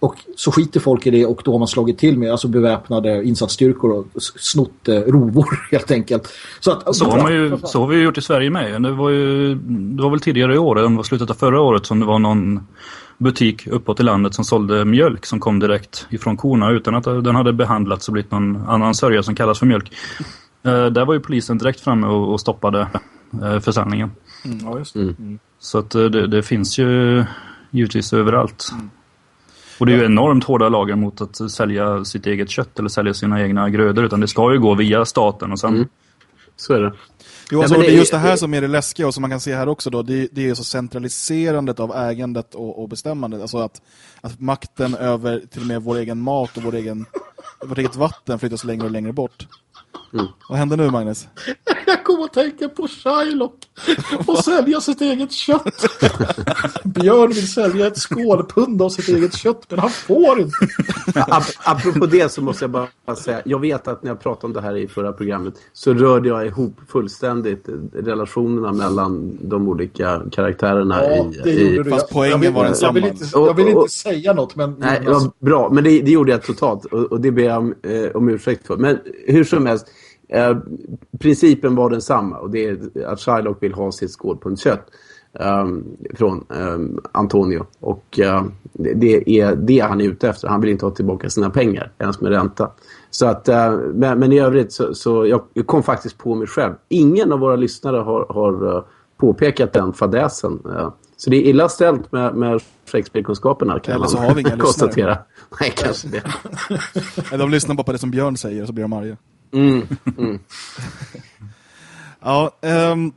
och så skiter folk i det och då har man slagit till med alltså beväpnade insatsstyrkor och snott eh, rovor helt enkelt. Så, att, Så har, man ju, så har vi ju gjort i Sverige med. Det var, ju, det var väl tidigare i år, det var slutet av förra året som det var någon butik uppåt i landet som sålde mjölk som kom direkt ifrån korna utan att den hade behandlats och blivit någon annan sörja som kallas för mjölk. Eh, där var ju polisen direkt framme och, och stoppade eh, försäljningen. Ja, just det. Så att eh, det, det finns ju givetvis överallt. Och det är ju enormt hårda lagar mot att sälja sitt eget kött eller sälja sina egna grödor. Utan det ska ju gå via staten och sen... Mm. Så är det. Jo, Ja, alltså, men det är det- just det här som är det läskiga och som man kan se här också då, det, det är så centraliserandet av ägandet och, och bestämmandet. Alltså att, att makten över till och med vår egen mat och vår egen, vårt eget vatten flyttas längre och längre bort. Mm. Vad händer nu, Magnus? Jag kommer att tänka på Shylock och sälja sitt eget kött. Björn vill sälja ett skålpund av sitt eget kött, men han får inte. Ap apropå det så måste jag bara säga, jag vet att när jag pratade om det här i förra programmet så rörde jag ihop fullständigt relationerna mellan de olika karaktärerna Ja, i... det i fast Jag- poängen jag vill, var jag densamma. vill inte, jag vill inte och- säga något, men Nej, det var bra, men det, det gjorde jag totalt och, och det ber jag om, eh, om ursäkt för. Men hur som helst, eh, principen var densamma och det är att Shylock vill ha sitt skålpund kött ehm, från ehm, Antonio. Och eh, det, det är det han är ute efter. Han vill inte ha tillbaka sina pengar, ens med ränta. Så att, eh, men, men i övrigt så, så jag, jag kom faktiskt på mig själv. Ingen av våra lyssnare har, har eh, påpekat den fadäsen. eh. Så det är illa ställt med, med Shakespeare-kunskaperna kan Eller man så har vi inga konstatera. Nej, kanske det. De lyssnar bara på det som Björn säger så blir de arga. Mm, mm. Ja, en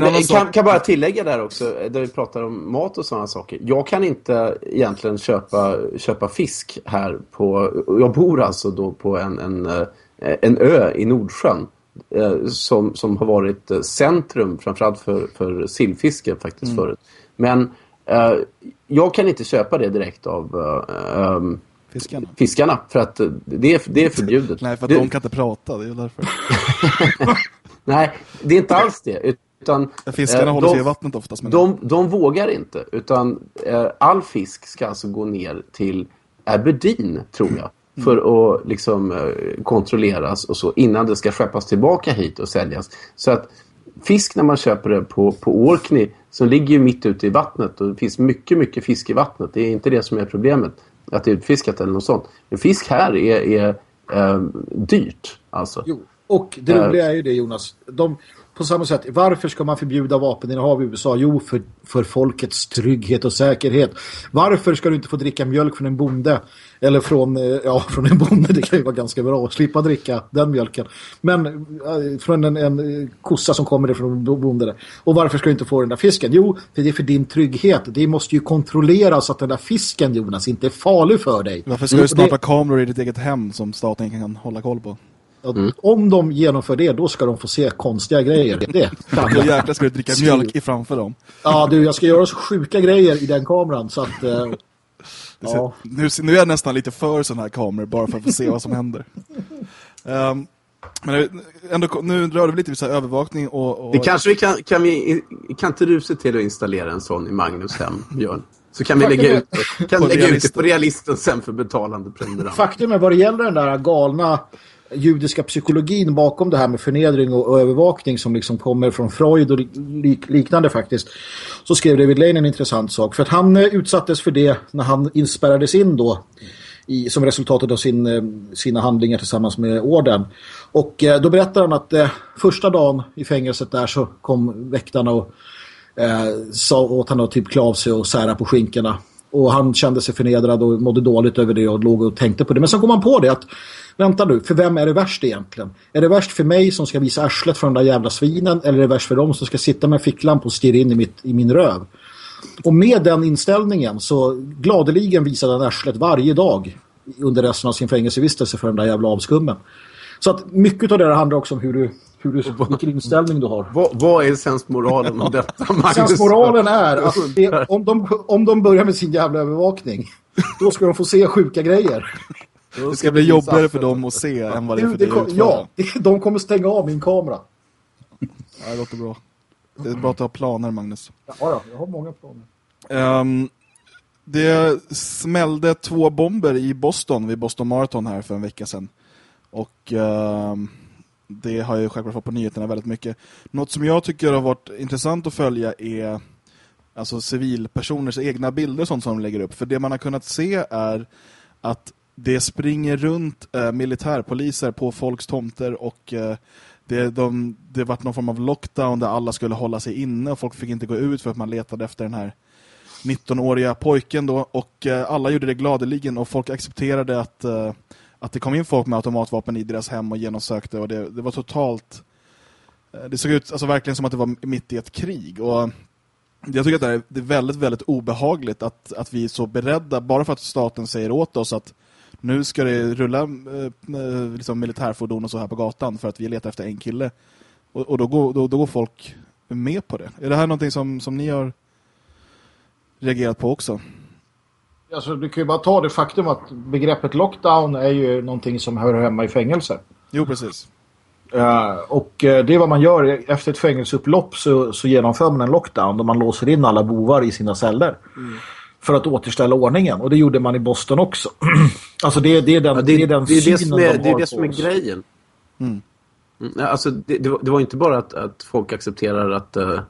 Men kan, kan bara tillägga där också, där vi pratar om mat och sådana saker. Jag kan inte egentligen köpa, köpa fisk här på... Jag bor alltså då på en, en, eh, en ö i Nordsjön. eh, Som, som har varit eh, centrum framförallt för, för sillfiske faktiskt förut. Men eh, jag kan inte köpa det direkt av eh, ehm, Fiskarna. fiskarna. För att eh, det är, det är förbjudet. Nej, för att Du- de kan inte prata, det är därför. Nej, det är inte alls det. Utan, Fiskarna eh, håller sig de- i vattnet oftast. Men De, de vågar inte, utan eh, all fisk ska alltså gå ner till Aberdeen, tror jag. För att liksom eh, kontrolleras och så innan det ska skeppas tillbaka hit och säljas. Så att fisk när man köper det på, på Orkney som ligger ju mitt ute i vattnet och det finns mycket, mycket fisk i vattnet. Det är inte det som är problemet, att det är utfiskat eller något sånt. Men fisk här är, är eh, dyrt, alltså. Jo, och det Eh. roliga är ju det Jonas. De, på samma sätt, varför ska man förbjuda vapeninnehav i USA? Jo, för, för folkets trygghet och säkerhet. Varför ska du inte få dricka mjölk från en bonde? Eller från, eh, ja, från en bonde, det kan ju vara ganska bra att slippa dricka den mjölken. Men eh, från en, en eh, kossa som kommer ifrån bonde. Och varför ska du inte få den där fisken? Jo, för det är för din trygghet. Det måste ju kontrolleras att den där fisken, Jonas, inte är farlig för dig. varför ska du starta det- kameror i ditt eget hem som staten kan hålla koll på? Ja, Om de genomför det, då ska de få se konstiga grejer. Det kan jag. jäklar ska du dricka mjölk i framför dem. Ja, du, jag ska göra så sjuka grejer i den kameran så att... Eh, ja. Nu, nu är jag nästan lite för sådana här kameror bara för att få se vad som händer. Ehm, men ändå, nu rör vi lite vid så här övervakning och... och Det kanske vi kan, kan vi, kan inte du se till att installera en sån i Magnus hem, Björn? Så kan vi lägga ut, kan lägga ut det på realisten sen för betalande prenumerant. Faktum är vad det gäller den där galna judiska psykologin bakom det här med förnedring och, och övervakning som liksom kommer från Freud och lik, liknande faktiskt. Så skrev David Lane en intressant sak. För att han eh, utsattes för det när han inspärrades in då i, som resultatet av sin, eh, sina handlingar tillsammans med orden. Och eh, då berättar han att eh, första dagen i fängelset där så kom väktarna och eh, sa åt han att typ klä av sig och sära på skinkorna. Och han kände sig förnedrad och mådde dåligt över det och låg och tänkte på det. Men sen kom han på det att, vänta nu, för vem är det värst egentligen? Är det värst för mig som ska visa arslet för de där jävla svinen? Eller är det värst för dem som ska sitta med ficklamp och stirra in i, mitt, i min röv? Och med den inställningen så gladeligen visade han arslet varje dag under resten av sin fängelsevistelse för den där jävla avskummen. Så att mycket av det här handlar också om hur du, hur du, vilken inställning du har. Vad, vad är sensmoralen om detta, Magnus? Sensmoralen är att det, om, de, om de börjar med sin jävla övervakning då ska de få se sjuka grejer. det ska bli jobbigare för dem att se än vad det är för dig att ja, de kommer stänga av min kamera. Ja, det låter bra. Det är bra att ha planer, Magnus. Ja, ja, jag har många planer. Ehm, det smällde två bomber i Boston vid Boston Marathon här för en vecka sedan. Och ehm, det har ju självklart fått på nyheterna väldigt mycket. Något som jag tycker har varit intressant att följa är alltså civilpersoners egna bilder sånt som de lägger upp. För det man har kunnat se är att det springer runt eh, militärpoliser på folks tomter och eh, det, de, det vart någon form av lockdown där alla skulle hålla sig inne och folk fick inte gå ut för att man letade efter den här 19-åriga pojken då och eh, alla gjorde det gladeligen och folk accepterade att, eh, att det kom in folk med automatvapen i deras hem och genomsökte och det, det var totalt eh, det såg ut alltså verkligen som att det var mitt i ett krig och eh, jag tycker att det är, det är väldigt, väldigt obehagligt att, att vi är så beredda bara för att staten säger åt oss att nu ska det rulla eh, eh, liksom militärfordon och så här på gatan för att vi letar efter en kille. Och, och då, går, då, då går folk med på det. Är det här någonting som, som ni har reagerat på också? Alltså, du kan ju bara ta det faktum att begreppet lockdown är ju någonting som hör hemma i fängelse. Jo, precis. Uh, och uh, det är vad man gör. Efter ett fängelseupplopp så, så genomför man en lockdown där man låser in alla bovar i sina celler. Mm. För att återställa ordningen. Och det gjorde man i Boston också. alltså det, det, är den, ja, det, det, är den det, är det som är, de det är det som är grejen. Mm. Mm, alltså, det, det, var, det, var, inte bara att, att folk accepterar att uh,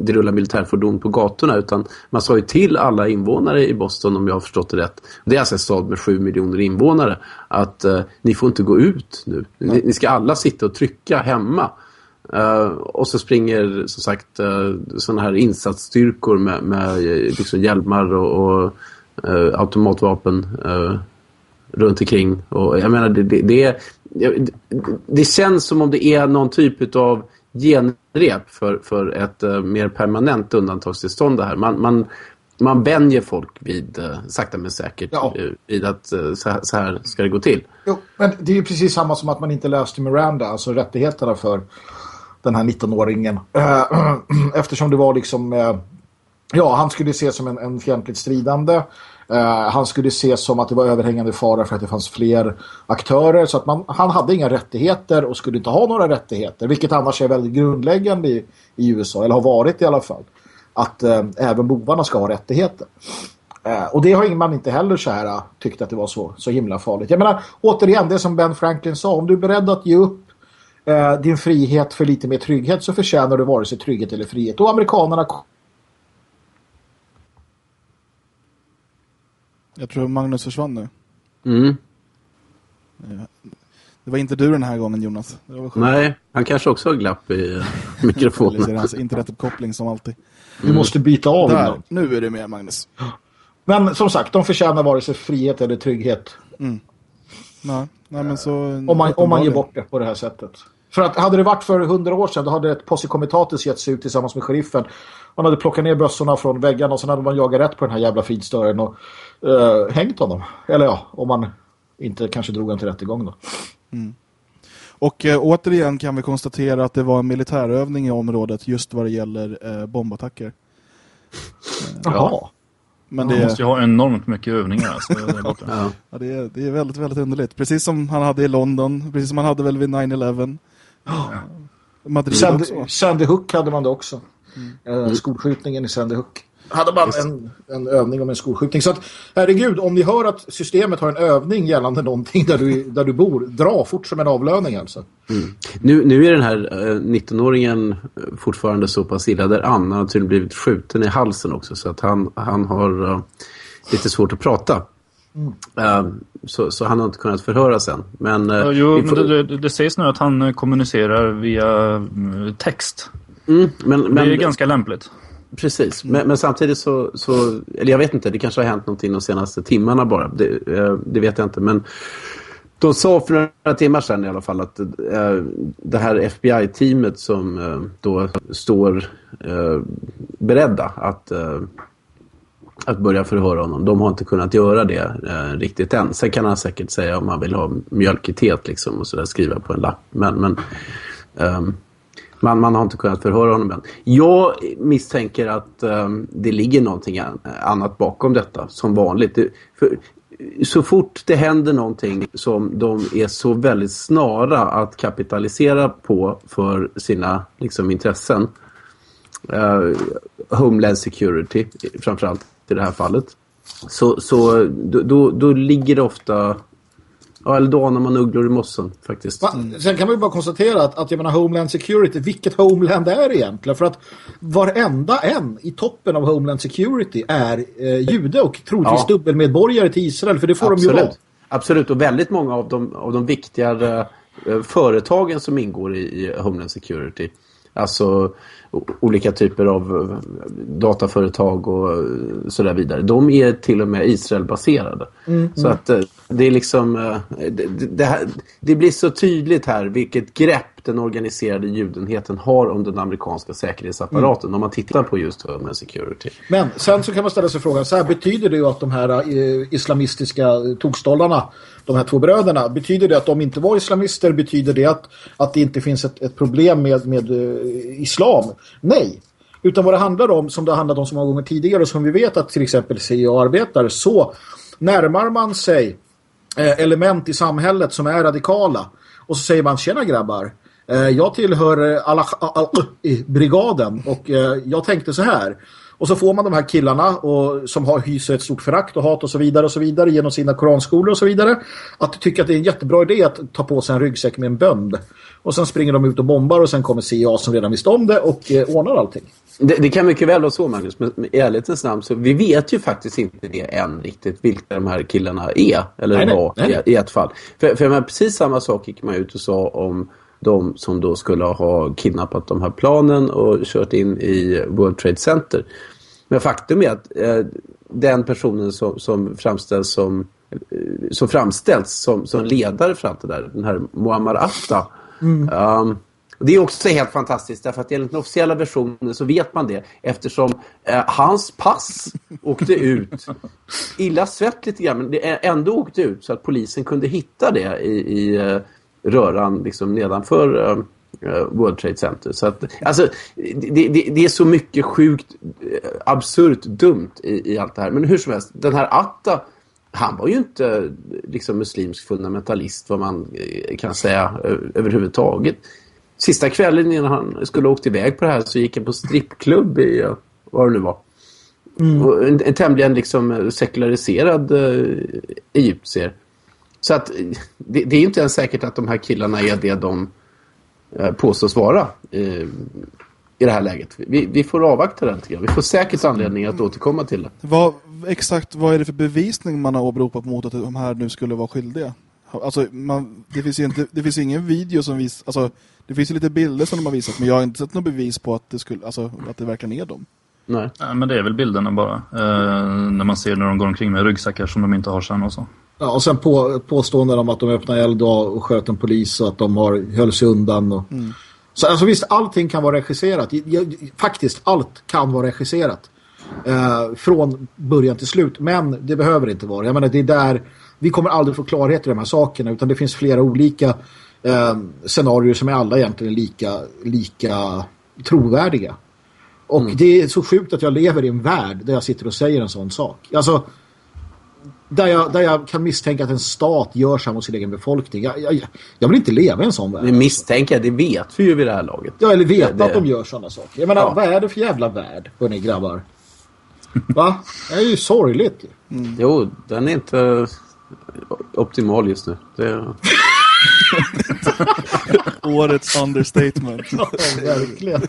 det rullar militärfordon på gatorna utan man sa ju till alla invånare i Boston om jag har förstått det rätt. Det är alltså en stad med sju miljoner invånare att uh, ni får inte gå ut nu. Ni, ni, ska alla sitta och trycka hemma. Uh, och så springer som sagt uh, sådana här insatsstyrkor med, med liksom hjälmar och, och automatvapen runt omkring. Och jag menar, det, det, det, känns som om det är någon typ av genrep för, för ett uh, mer permanent undantagstillstånd det här. Man, man, man vänjer folk vid, uh, sakta men säkert, ja. uh, vid att så, här, ska det gå till. Jo, men det är ju precis samma som att man inte läste Miranda, alltså rättigheterna för den här 19-åringen. Eftersom det var liksom, ja han skulle ses som en, en fientligt stridande Eh, han skulle ses som att det var överhängande fara för att det fanns fler aktörer. Så att man, han hade inga rättigheter och skulle inte ha några rättigheter. Vilket annars är väldigt grundläggande i, i USA, eller har varit i alla fall. Att eh, även bovarna ska ha rättigheter. Eh, och det har man inte heller så här eh, tyckt att det var så, så himla farligt. Jag menar, återigen, det som Ben Franklin sa. Om du är beredd att ge upp eh, din frihet för lite mer trygghet så förtjänar du vare sig trygghet eller frihet. Och amerikanerna Jag tror Magnus försvann nu. Mm. Det var inte du den här gången, Jonas. Nej, han kanske också har glapp i eh, mikrofonen. är hans internetuppkoppling som alltid. Mm. Du måste byta av. Där, nu är det med, Magnus. Men som sagt, de förtjänar vare sig frihet eller trygghet. Mm. Nej, nej, men så... Om man, om man ger bort det på det här sättet. För att hade det varit för hundra år sedan då hade ett posse comitatus getts ut tillsammans med sheriffen. Man hade plockat ner bössorna från väggarna och sen hade man jagat rätt på den här jävla finstören och uh, hängt honom. Eller ja, om man inte kanske drog han till rättegång då. Mm. Och äh, återigen kan vi konstatera att det var en militärövning i området just vad det gäller äh, bombattacker. Jaha. Men det måste ju ha enormt mycket övningar. Alltså, det, ja. ja, det, är, det är väldigt, väldigt underligt. Precis som han hade i London. Precis som han hade väl vid 9-11. Ja. Madrid Sandy, också. Sandy Hook hade man det också. Mm. Eh, skolskjutningen i Sandy Hook. Hade man en, en övning om en skolskjutning. Så att, herregud, om ni hör att systemet har en övning gällande någonting där du, där du bor, dra fort som en avlöning alltså. Mm. Nu, nu är den här eh, 19-åringen fortfarande så pass illa där Anna har tydligen blivit skjuten i halsen också. Så att han, han har uh, lite svårt att prata. Mm. Uh, så, så, han har inte kunnat förhöra sen. Men, uh, jo, får... men det, det, det, sägs nu att han kommunicerar via text. Mm, men, men, det är ganska lämpligt. Precis, men, men, samtidigt så, så, eller jag vet inte, det kanske har hänt någonting de senaste timmarna bara, det, eh, det vet jag inte, men de sa för några timmar sedan i alla fall att eh, det här FBI-teamet som eh, då står beredda att, att börja förhöra honom, de har inte kunnat göra det riktigt än. Sen kan han säkert säga om han vill ha mjölk i teet liksom och sådär skriva på en lapp, men, men ehm, man, man har inte kunnat förhöra honom än. Jag misstänker att um, det ligger någonting annat bakom detta, som vanligt. Det, för, så fort det händer någonting som de är så väldigt snara att kapitalisera på för sina liksom, intressen. Uh, Homeland Security framförallt i det här fallet. Så, så då, då, då ligger det ofta Ja, eller då anar man ugglor i mossen faktiskt. Mm. Sen kan man ju bara konstatera att, att jag menar Homeland Security, vilket Homeland är egentligen? För att varenda en i toppen av Homeland Security är eh, jude och troligtvis ja. dubbelmedborgare till Israel, för det får Absolut. de ju vara. Absolut, och väldigt många av de, av de viktigare eh, företagen som ingår i, i Homeland Security alltså olika typer av eh, dataföretag och eh, så där vidare. De är till och med Israel-baserade. Så att eh, det är liksom, det, det, här, det blir så tydligt här vilket grepp den organiserade judenheten har om den amerikanska säkerhetsapparaten om man tittar på just Homeland Security. Men sen så kan man ställa sig frågan, så här betyder det ju att de här islamistiska tokstollarna, de här två bröderna, betyder det att de inte var islamister? Betyder det att, att det inte finns ett, ett problem med, med eh, islam? Nej. Utan vad det handlar om, som det har handlat om så många gånger tidigare och som vi vet att till exempel CIA arbetar, så närmar man sig eh, element i samhället som är radikala. Och så säger man, tjena grabbar, eh, jag tillhör eh, alla brigaden och jag tänkte så här. Och så får man de här killarna och, som har hyser ett stort förakt och hat och så vidare och så vidare genom sina koranskolor och så vidare. Att tycka att det är en jättebra idé att ta på sig en ryggsäck med en bönd. Och sen springer de ut och bombar och sen kommer CIA som redan visste om det och eh, ordnar allting. Det, det kan mycket väl vara så Magnus, men i ärlighetens namn så vi vet ju faktiskt inte det än riktigt vilka de här killarna är, eller Nej, nej, var nej. I, i ett fall. För, för precis samma sak gick man ut och sa om de som då skulle ha kidnappat de här planen och kört in i World Trade Center. Men faktum är att eh, den personen som, som framställs som eh, som framställs som, som ledare för allt det där, den här Muammar Atta. Um, och det är också helt fantastiskt därför att enligt den officiella versionen så vet man det eftersom eh, hans pass åkte ut illa svett lite grann men det är ändå åkte ut så att polisen kunde hitta det i, i eh, röran liksom nedanför eh, eh, World Trade Center. Så att, alltså, det, det, det är så mycket sjukt eh, absurt dumt i, i allt det här. Men hur som helst, den här Atta han var ju inte liksom muslimsk fundamentalist vad man kan säga överhuvudtaget. Sista kvällen innan han skulle åkt iväg på det här så gick han på strippklubb i, vad det nu var. Och en, en tämligen liksom sekulariserad uh, egyptier. Så att eh, det, det är ju inte ens säkert att de här killarna är det de uh, påstås vara uh, i det här läget. Vi, vi får avvakta det lite grann. Vi får säkert anledning att återkomma till det. Vad, exakt vad är det för bevisning man har åberopat mot att de här nu skulle vara skyldiga? Alltså, man, det, finns ju inte, det finns ingen video som visar... Alltså, det finns ju lite bilder som de har visat, men jag har inte sett något bevis på att det, skulle, alltså, att det verkligen är dem. Nej. Ja, men det är väl bilderna bara. Eh, när man ser när de går omkring med ryggsäckar som de inte har sen och så. Ja, och sen på, påståenden om att de öppnade eld och och sköt en polis och att de har, höll sig undan. Och... Så alltså visst, allting kan vara regisserat. Faktiskt, allt kan vara regisserat. Eh, från början till slut. Men det behöver inte vara. Jag menar, det är där... Vi kommer aldrig få klarhet i de här sakerna. Utan det finns flera olika eh, scenarier som är alla egentligen lika, lika trovärdiga. Och det är så sjukt att jag lever i en värld där jag sitter och säger en sån sak. Alltså, där jag, där jag kan misstänka att en stat gör så mot sin egen befolkning. Jag, jag, jag vill inte leva i en sån värld. Men misstänka, det vet vi ju vid det här laget. Ja, eller veta Det- att de gör sådana saker. Jag menar, Ja. vad är det för jävla värld, hörni grabbar? Va? Det är ju sorgligt. ju. Jo, den är inte optimal just nu. Det... Årets understatement. Ja, verkligen.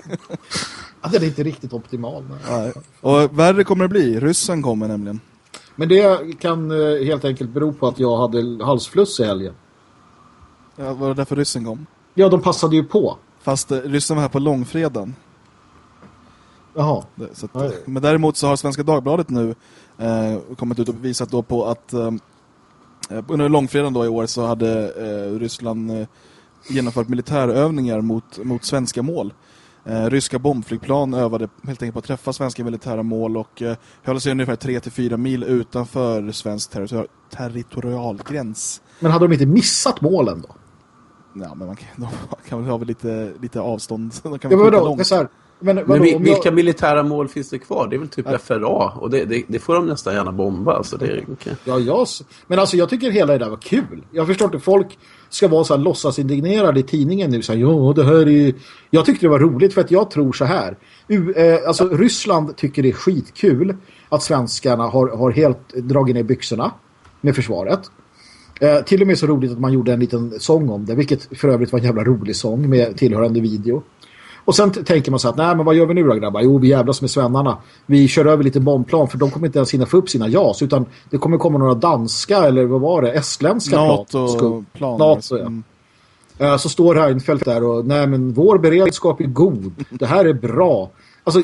Att den är inte riktigt optimal. Men, Nej. Och värre kommer det bli. Ryssen kommer nämligen. Men det kan eh, helt enkelt bero på att jag hade halsfluss i helgen. Ja, var det därför ryssen kom? Ja, de passade ju på. Fast eh, ryssen var här på långfredagen. Jaha. Så att, Ja, ja. Men däremot så har Svenska Dagbladet nu eh, kommit ut och visat då på att eh, under långfredagen då i år så hade eh, Ryssland eh, genomfört militärövningar mot, mot svenska mål. Eh, ryska bombflygplan övade helt enkelt på att träffa svenska militära mål och eh, höll sig ungefär 3-4 mil utanför svensk territor territorialgräns. Men hade de inte missat målen då? Ja, men man kan, de kan väl ha lite, lite avstånd. De kan Ja, men vadå? Så här, men, vadå, Men vi, om jag- vilka militära mål finns det kvar? Det är väl typ FRA och det, det, det får de nästan gärna bomba. Alltså det är, okay. Ja, jag... Men alltså jag tycker hela det där var kul. Jag förstår inte, folk ska vara så här låtsasindignerade i tidningen nu. Så här, ja, det här är... Jag tyckte det var roligt för att jag tror så här. U, eh, alltså Ryssland tycker det är skitkul att svenskarna har, har helt dragit ner byxorna med försvaret. Eh, till och med så roligt att man gjorde en liten sång om det, vilket för övrigt var en jävla rolig sång med tillhörande video. Och sen tänker man så att, nej men vad gör vi nu då grabbar? Jo, vi jävlas med svennarna. Vi kör över lite bombplan för de kommer inte ens hinna få upp sina JAS utan det kommer komma några danska eller vad var det? Estländska plan. Skum- NATO-plan. NATO, ja. Mm. Eh, så står Reinfeldt där och nej men vår beredskap är god. Det här är bra. Alltså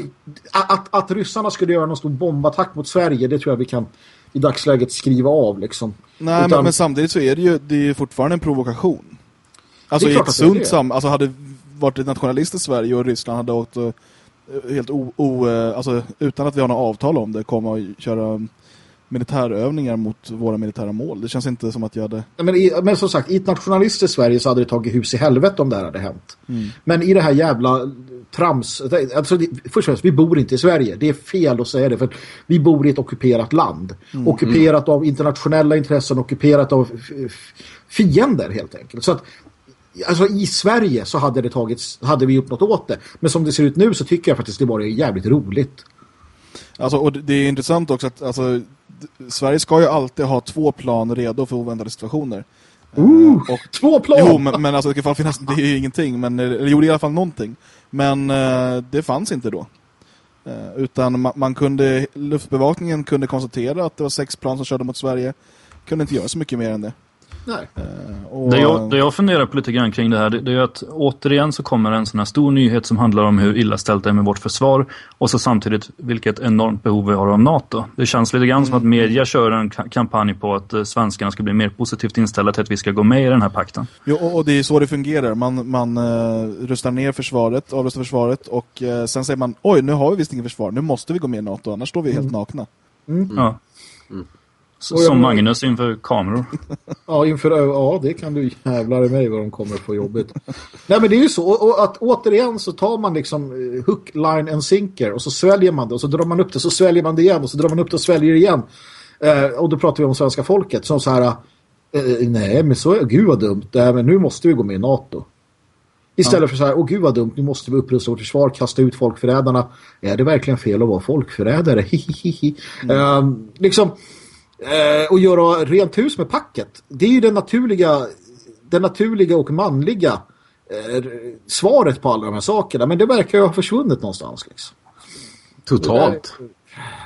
att, att ryssarna skulle göra någon stor bombattack mot Sverige, det tror jag vi kan i dagsläget skriva av liksom. Nej, Utan- men, men samtidigt så är det ju det är fortfarande en provokation. Alltså Det är i ett sunt sam... Alltså hade varit ett nationalist i Sverige och Ryssland hade åkt eh, helt o, o, eh, alltså, utan att vi har något avtal om det komma och köra militärövningar mot våra militära mål. Det känns inte som att jag hade... Men, i, men som sagt, i ett nationalistiskt Sverige så hade det tagit hus i helvete om det här hade hänt. Men i det här jävla trams... Alltså, det, först och främst, vi bor inte i Sverige. Det är fel att säga det, för vi bor i ett ockuperat land. Ockuperat av internationella intressen, ockuperat av fiender helt enkelt. Så att Alltså i Sverige så hade det tagits, hade vi gjort något åt det. Men som det ser ut nu så tycker jag faktiskt det var jävligt roligt. Alltså, och det- är intressant också att alltså, Sverige ska ju alltid ha två plan redo för oväntade situationer. Ooh, och, två plan! jo, men, men alltså, det, kan finnas, det är ju ingenting. Men det gjorde i alla fall någonting. Men eh, det fanns inte då. Eh, utan man, man kunde, luftbevakningen kunde konstatera att det var sex plan som körde mot Sverige. Kunde inte göra så mycket mer än det. Nej. Och, Det jag, det jag funderar på lite grann kring det här, det, det är att återigen så kommer en sån här stor nyhet som handlar om hur illa ställt det är med vårt försvar och så samtidigt vilket enormt behov vi har av NATO. Det känns lite grann som att media kör en ka- kampanj på att eh, svenskarna ska bli mer positivt inställda till att vi ska gå med i den här pakten. Jo, och, och det är så det fungerar. Man, man eh, rustar ner försvaret, avrustar försvaret och eh, sen säger man oj, nu har vi visst inget försvar. Nu måste vi gå med i NATO, annars står vi helt nakna. Ja. Så, Och jag som Magnus inför kameror. Ja, inför, ja, det kan du jävlar i mig vad de kommer få jobbigt. Nej, men det är ju så. Och, att återigen så tar man liksom eh, hook, line and sinker och så sväljer man det och så drar man upp det så sväljer man det igen och så drar man upp det och sväljer det igen. Eh, och då pratar vi om svenska folket som så här eh, nej, men så är gud vad dumt. Nej, men nu måste vi gå med i NATO. Istället för så här, åh gud vad dumt, nu måste vi upprusta vårt försvar, kasta ut folkförrädarna. Är det verkligen fel att vara folkförrädare? Hihihihi. Eh, liksom, eh, och göra rent hus med packet. Det är ju den naturliga, den naturliga och manliga eh, svaret på alla de här sakerna. Men det verkar ju ha försvunnit någonstans. Liksom. Totalt.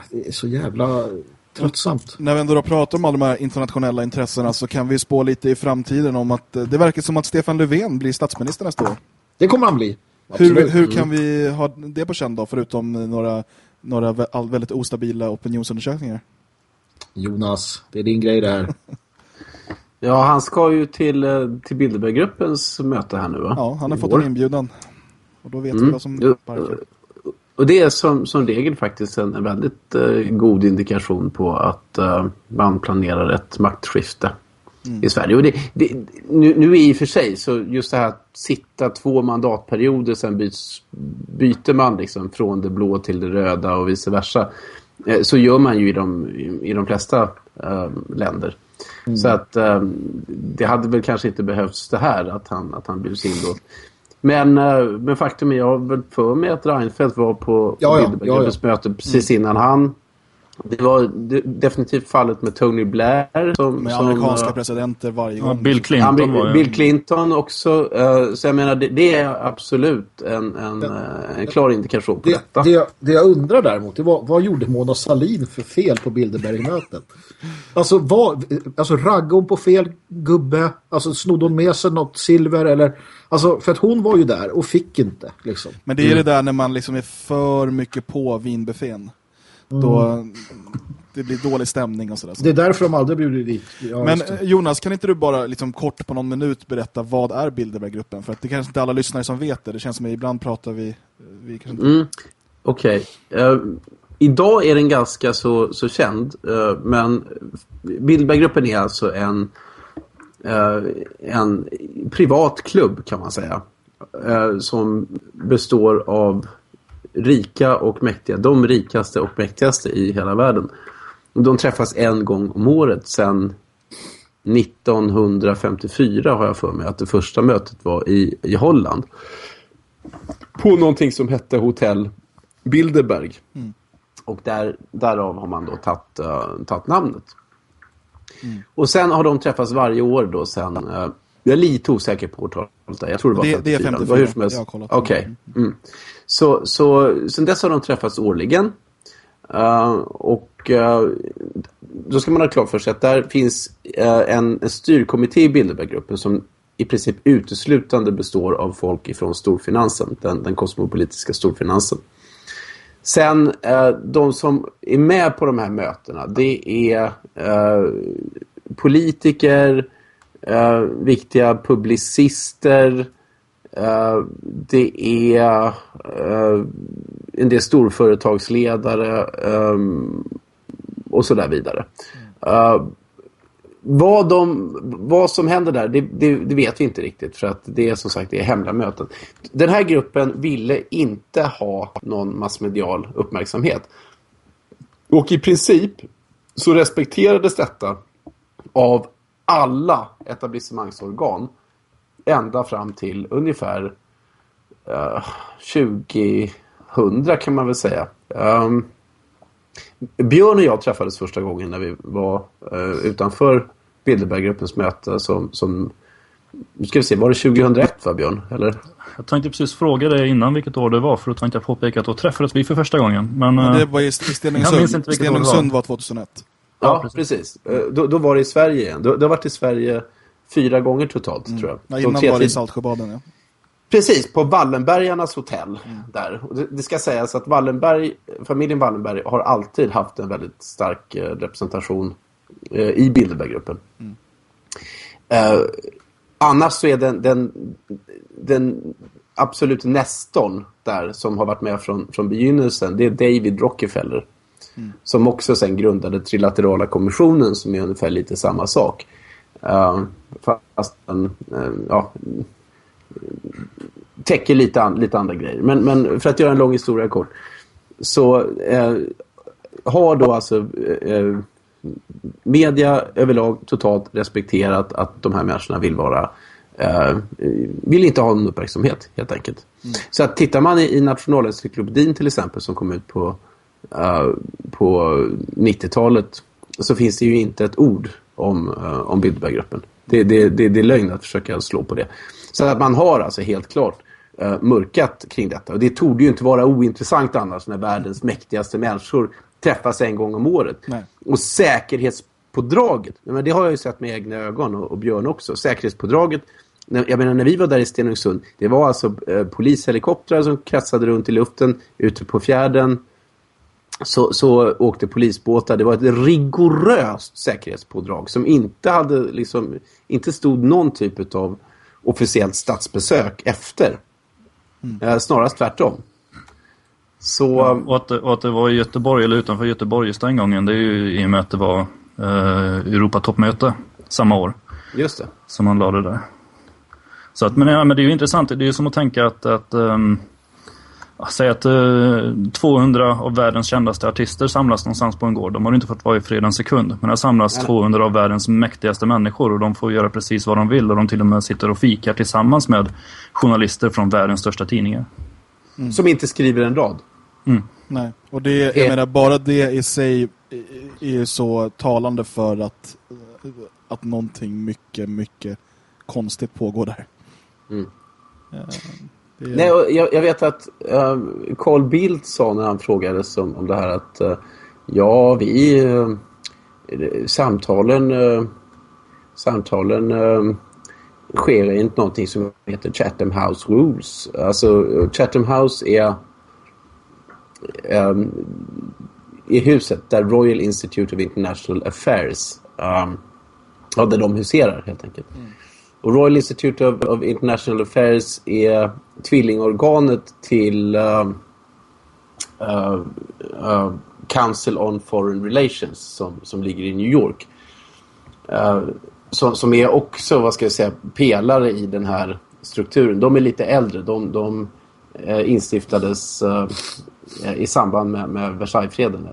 Det är så jävla tröttsamt. När vi ändå då pratar om alla de här internationella intressena så kan vi spå lite i framtiden om att eh, det verkar som att Stefan Löfven blir statsminister nästa år. Det kommer han bli. Hur, hur kan vi ha det på känn då, förutom några, några väldigt ostabila opinionsundersökningar? Jonas, det är din grej det här. Ja, han ska ju till, eh, till Bilderberggruppens möte här nu va? Ja, han har fått Igår. en inbjudan. Och då vet vi Mm. vad som Jo, barkar. Och det är som, som regel faktiskt en, en väldigt eh, god indikation på att eh, man planerar ett maktskifte i Sverige. Och det, det, nu, nu i och för sig, så just det här att sitta två mandatperioder, sen byts, byter man liksom från det blå till det röda och vice versa. Eh, så gör man ju i de, i, de flesta eh, länder. Så att eh, det hade väl kanske inte behövts det här att han, att han bjuds in då. Men, eh, men faktum är, jag har väl för mig att Reinfeldt var på Ja, ja, Bilderberggruppens möte precis innan han. Det var de- definitivt fallet med Tony Blair. Som, Med som, amerikanska eh, presidenter varje gång. Bill Clinton var ju... Bill Clinton också. eh, så jag menar, det, det är absolut en, en, eh, en klar indikation på Det, detta. det, det jag undrar däremot, det var, vad gjorde Mona Salin för fel på Bilderbergmötet? Alltså, vad, alltså raggade hon på fel gubbe? Alltså snodde hon med sig något silver? Eller, alltså, för att hon var ju där och fick inte. Liksom. Men det är det där när man liksom är för mycket på vinbuffén. Då det blir dålig stämning och sådär. Det är därför de aldrig bjuder dit. Ja, Men eh, Jonas, kan inte du bara liksom kort på någon minut berätta vad är Bilderberggruppen? För att det kanske inte alla lyssnare som vet det. Det känns som att ibland pratar vi... vi kanske inte... Mm. Okej. Eh, idag är den ganska så, så känd. eh, men Bilderberggruppen är alltså en, eh, en privat klubb kan man säga. eh, som består av rika och mäktiga. De rikaste och mäktigaste i hela världen. De träffas en gång om året sedan 1954 har jag för mig att det första mötet var i, i Holland. På någonting som hette Hotell Bilderberg. Och där, därav har man då tagit, uh, namnet. Och sen har de träffats varje år då sen. eh, jag är lite osäker på årtalet där. Jag tror det var Det- 54. det är 54. var hur som helst. Jag har kollat. Okej. Mm. Så, så sen dess har de träffats årligen. Uh, och uh, då ska man ha klart för sig att där finns uh, en, en styrkommitté i Bilderberggruppen som i princip uteslutande består av folk ifrån storfinansen, den, den kosmopolitiska storfinansen. Sen, de som är med på de här mötena, det är politiker, viktiga publicister, Eh, det är uh, en del storföretagsledare um, och så där vidare. Uh, vad, de, vad som händer där, det, det, det, vet vi inte riktigt för att det är som sagt det är hemliga möten. Den här gruppen ville inte ha någon massmedial uppmärksamhet. Och i princip så respekterades detta av alla etablissemangsorgan ända fram till ungefär uh, 2000 kan man väl säga. Um, Björn och jag träffades första gången när vi var uh, utanför Bilderberggruppens möte som, som nu ska vi se, var det 2001 va Björn? Eller? Jag tänkte precis fråga dig innan vilket år det var för då tänkte jag påpeka att då träffades vi för första gången. Men, Men det eh, var i Stenungsund. Stenungsund var 2001. Ja, ja precis. Eh, då, då, var det i Sverige igen. Du, du har varit i Sverige fyra gånger totalt mm. tror jag. Ja, innan var det i Saltsjöbaden ja. Precis, på Wallenbergarnas hotell mm. där. Det, det, ska sägas att Wallenberg, familjen Wallenberg har alltid haft en väldigt stark eh, representation eh, i Bilderberggruppen. Mm. Eh, annars så är den, den, den absolut nästorn där som har varit med från, från begynnelsen, det är David Rockefeller. Mm. Som också sen grundade Trilaterala kommissionen som är ungefär lite samma sak. Uh, fast den, uh, ja, täcker lite, an, lite andra grejer. Men, men för att göra en lång historia kort så uh, har då alltså media överlag totalt respekterat att de här människorna vill vara vill inte ha någon uppmärksamhet helt enkelt. Mm. Så att tittar man i, i Nationalencyklopedin till exempel som kom ut på, på 90-talet så finns det ju inte ett ord om, uh, om Bilderberggruppen. Det, det, det, det är lögn att försöka slå på det. Så att man har alltså helt klart uh, mörkat kring detta. Och det tog ju inte vara ointressant annars när världens mäktigaste människor träffas en gång om året. Nej. Och säkerhetspådraget, men det har jag ju sett med egna ögon och, och Björn också. Säkerhetspådraget, jag menar när vi var där i Stenungsund, det var alltså eh, polishelikoptrar som kretsade runt i luften ute på fjärden. Så, så åkte polisbåtar. Det var ett rigoröst säkerhetspådrag som inte hade liksom, inte stod någon typ av officiellt statsbesök efter. Mm. Eh, snarast tvärtom. Så... Ja, och, att, och att det var i Göteborg eller utanför Göteborg just den gången det är ju i och med att det var eh, Europatoppmöte samma år. Just det. Som man lade där. Så att, men, ja, men det är ju intressant. Det är ju som att tänka att, att um, Säg att uh, 200 av världens kändaste artister samlas någonstans på en gård. De har inte fått vara i fred en sekund. Men här samlas Nej. 200 av världens mäktigaste människor och de får göra precis vad de vill. Och de till och med sitter och fikar tillsammans med journalister från världens största tidningar. Mm. Som inte skriver en rad. Mm. Nej, och det, jag menar, bara det i sig är så talande för att, att någonting mycket, mycket konstigt pågår där. Mm. Uh, är... Nej, jag, jag, vet att uh, Carl Bildt sa när han frågades om, om det här att uh, ja, vi uh, samtalen samtalen sker enligt någonting som heter Chatham House Rules. Alltså Chatham House är um, i huset där Royal Institute of International Affairs um, ja, där de huserar helt enkelt. Mm. Och Royal Institute of, of, International Affairs är tvillingorganet till uh, uh, uh, Council on Foreign Relations som, som ligger i New York. Som, som, är också, vad ska jag säga, pelare i den här strukturen. De är lite äldre. De, de instiftades i samband med, med Versaillesfreden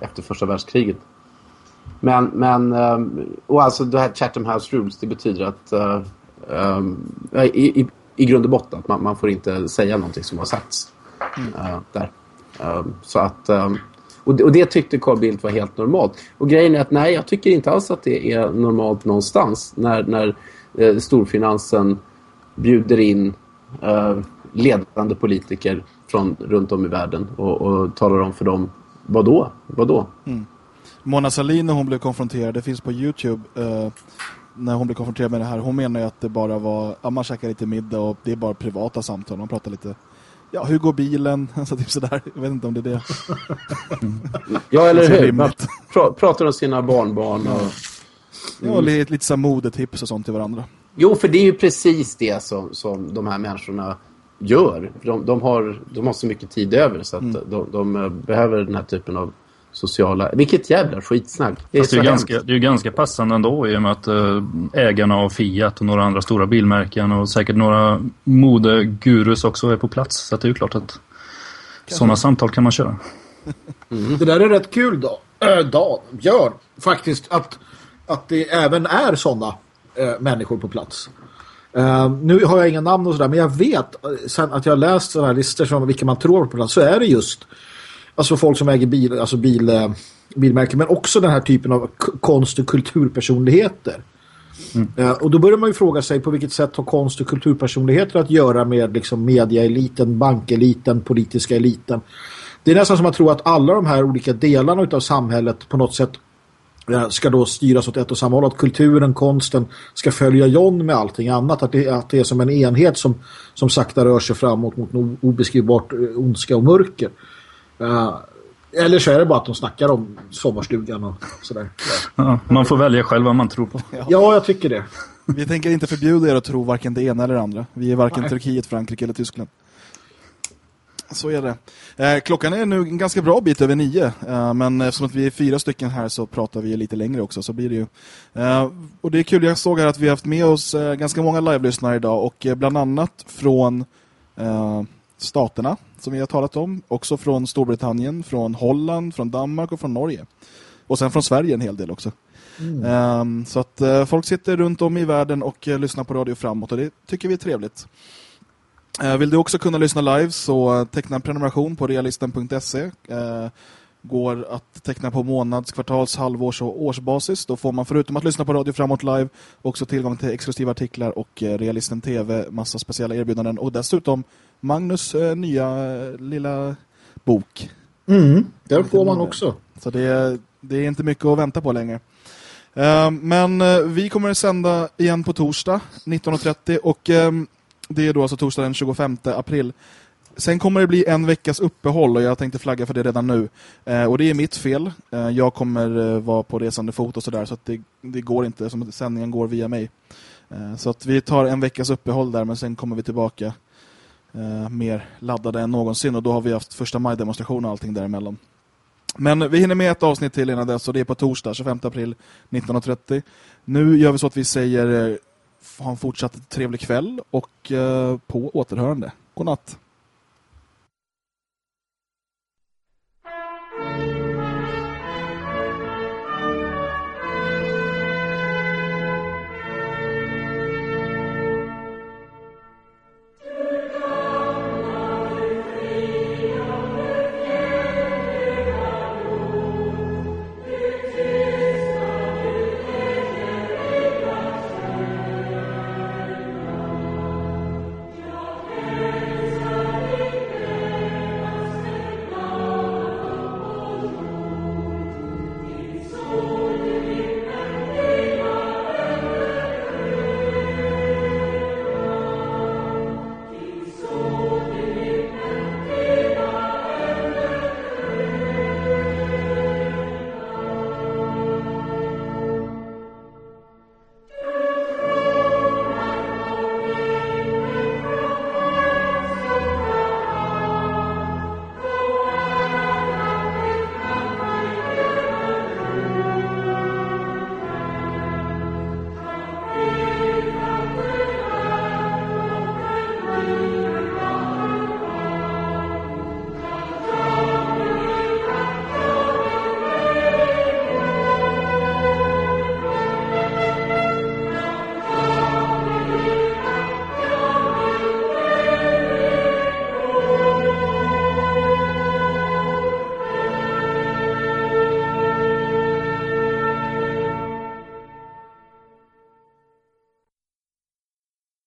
efter första världskriget. Men, men um, och alltså det här Chatham House Rules det betyder att um, i, i, i grund och botten att man, man får inte säga någonting som har sagts mm. uh, där. Um, så att och det, och det, tyckte Carl Bildt var helt normalt. Och grejen är att nej, jag tycker inte alls att det är normalt någonstans när, när eh, storfinansen bjuder in eh, ledande politiker från runt om i världen och, och talar om för dem vad då? Vad då? Mm. Mona Sahlin när hon blev konfronterad, det finns på Youtube. Uh, när hon blev konfronterad med det här. Hon menar ju att det bara var, ja, man käkar lite middag och det är bara privata samtal. Man pratar lite, ja hur går bilen? Alltså typ sådär. Jag vet inte om det är det. Ja, eller hur? Man pratar om sina barnbarn och... Ja, lite, lite så modetips och sånt till varandra. Jo, för det är ju precis det som, som de här människorna gör. De, de, har, de har så mycket tid över så att Mm. de, de eh, behöver den här typen av sociala... Vilket jävla skitsnack. Det är Fast det, är ganska, det är ganska passande ändå i och med att eh, ägarna av Fiat och några andra stora bilmärken och säkert några modegurus också är på plats. Så att det är ju klart att sådana samtal kan man köra. Det där är rätt kul då. Äh, Dan, Björn, faktiskt att, att det även är sådana äh, människor på plats. Eh, nu har jag inga namn och sådär, men jag vet eh, sen att jag har läst sådana här listor som vilka man tror på plats så är det just alltså folk som äger bil, alltså bil, eh, bilmärken, men också den här typen av konst- och kulturpersonligheter. Eh, och då börjar man ju fråga sig på vilket sätt har konst- och kulturpersonligheter att göra med liksom mediaeliten, bankeliten, politiska eliten. Det är nästan som att tro att alla de här olika delarna av samhället på något sätt eh, ska då styras åt ett och samma håll. Att kulturen, konsten ska följa John med allting annat. Att det, att det är som en enhet som, som sakta rör sig framåt mot något obeskrivbart ondska och mörker. Eh, eller så är det bara att de snackar om sommarstugan och sådär. Ja, man får välja själv vad man tror på. Ja, jag tycker det. Vi tänker inte förbjuda er att tro varken det ena eller det andra. Vi är varken Turkiet, Frankrike eller Tyskland. Så är det. Eh, klockan är nu en ganska bra bit över nio. Eh, men eftersom att vi är fyra stycken här så pratar vi lite längre också. Så blir det ju. Eh, och det är kul, jag såg här att vi har haft med oss eh, ganska många live-lyssnare idag. Och eh, bland annat från eh, staterna som vi har talat om. Också från Storbritannien, från Holland, från Danmark och från Norge. Och sen från Sverige en hel del också. Ehm, så att eh, folk sitter runt om i världen och eh, lyssnar på radio framåt och det tycker vi är trevligt. Eh, vill du också kunna lyssna live så teckna en prenumeration på realisten.se. Går att teckna på månads-, kvartals-, halvårs- och årsbasis. Då får man förutom att lyssna på Radio Framåt live också tillgång till exklusiva artiklar och Realisten TV, massa speciella erbjudanden och dessutom Magnus eh, nya eh, lilla bok. Mm, där får man också. Så det är, det är inte mycket att vänta på längre. Eh, Men eh, vi kommer att sända igen på torsdag 19.30 och eh, det är då alltså torsdag den 25 april. Sen kommer det bli en veckas uppehåll och jag tänkte flagga för det redan nu. Eh, och det är mitt fel. Eh, jag kommer eh, vara på resande fot och sådär så att det, det går inte som sändningen går via mig. Eh, så att vi tar en veckas uppehåll där men sen kommer vi tillbaka eh, mer laddade än någonsin och då har vi haft första maj-demonstration och allting däremellan. Men vi hinner med ett avsnitt till innan dess och det är på torsdag 25 april 19.30. Nu gör vi så att vi säger eh, ha en fortsatt trevlig kväll och eh, på återhörande. God natt.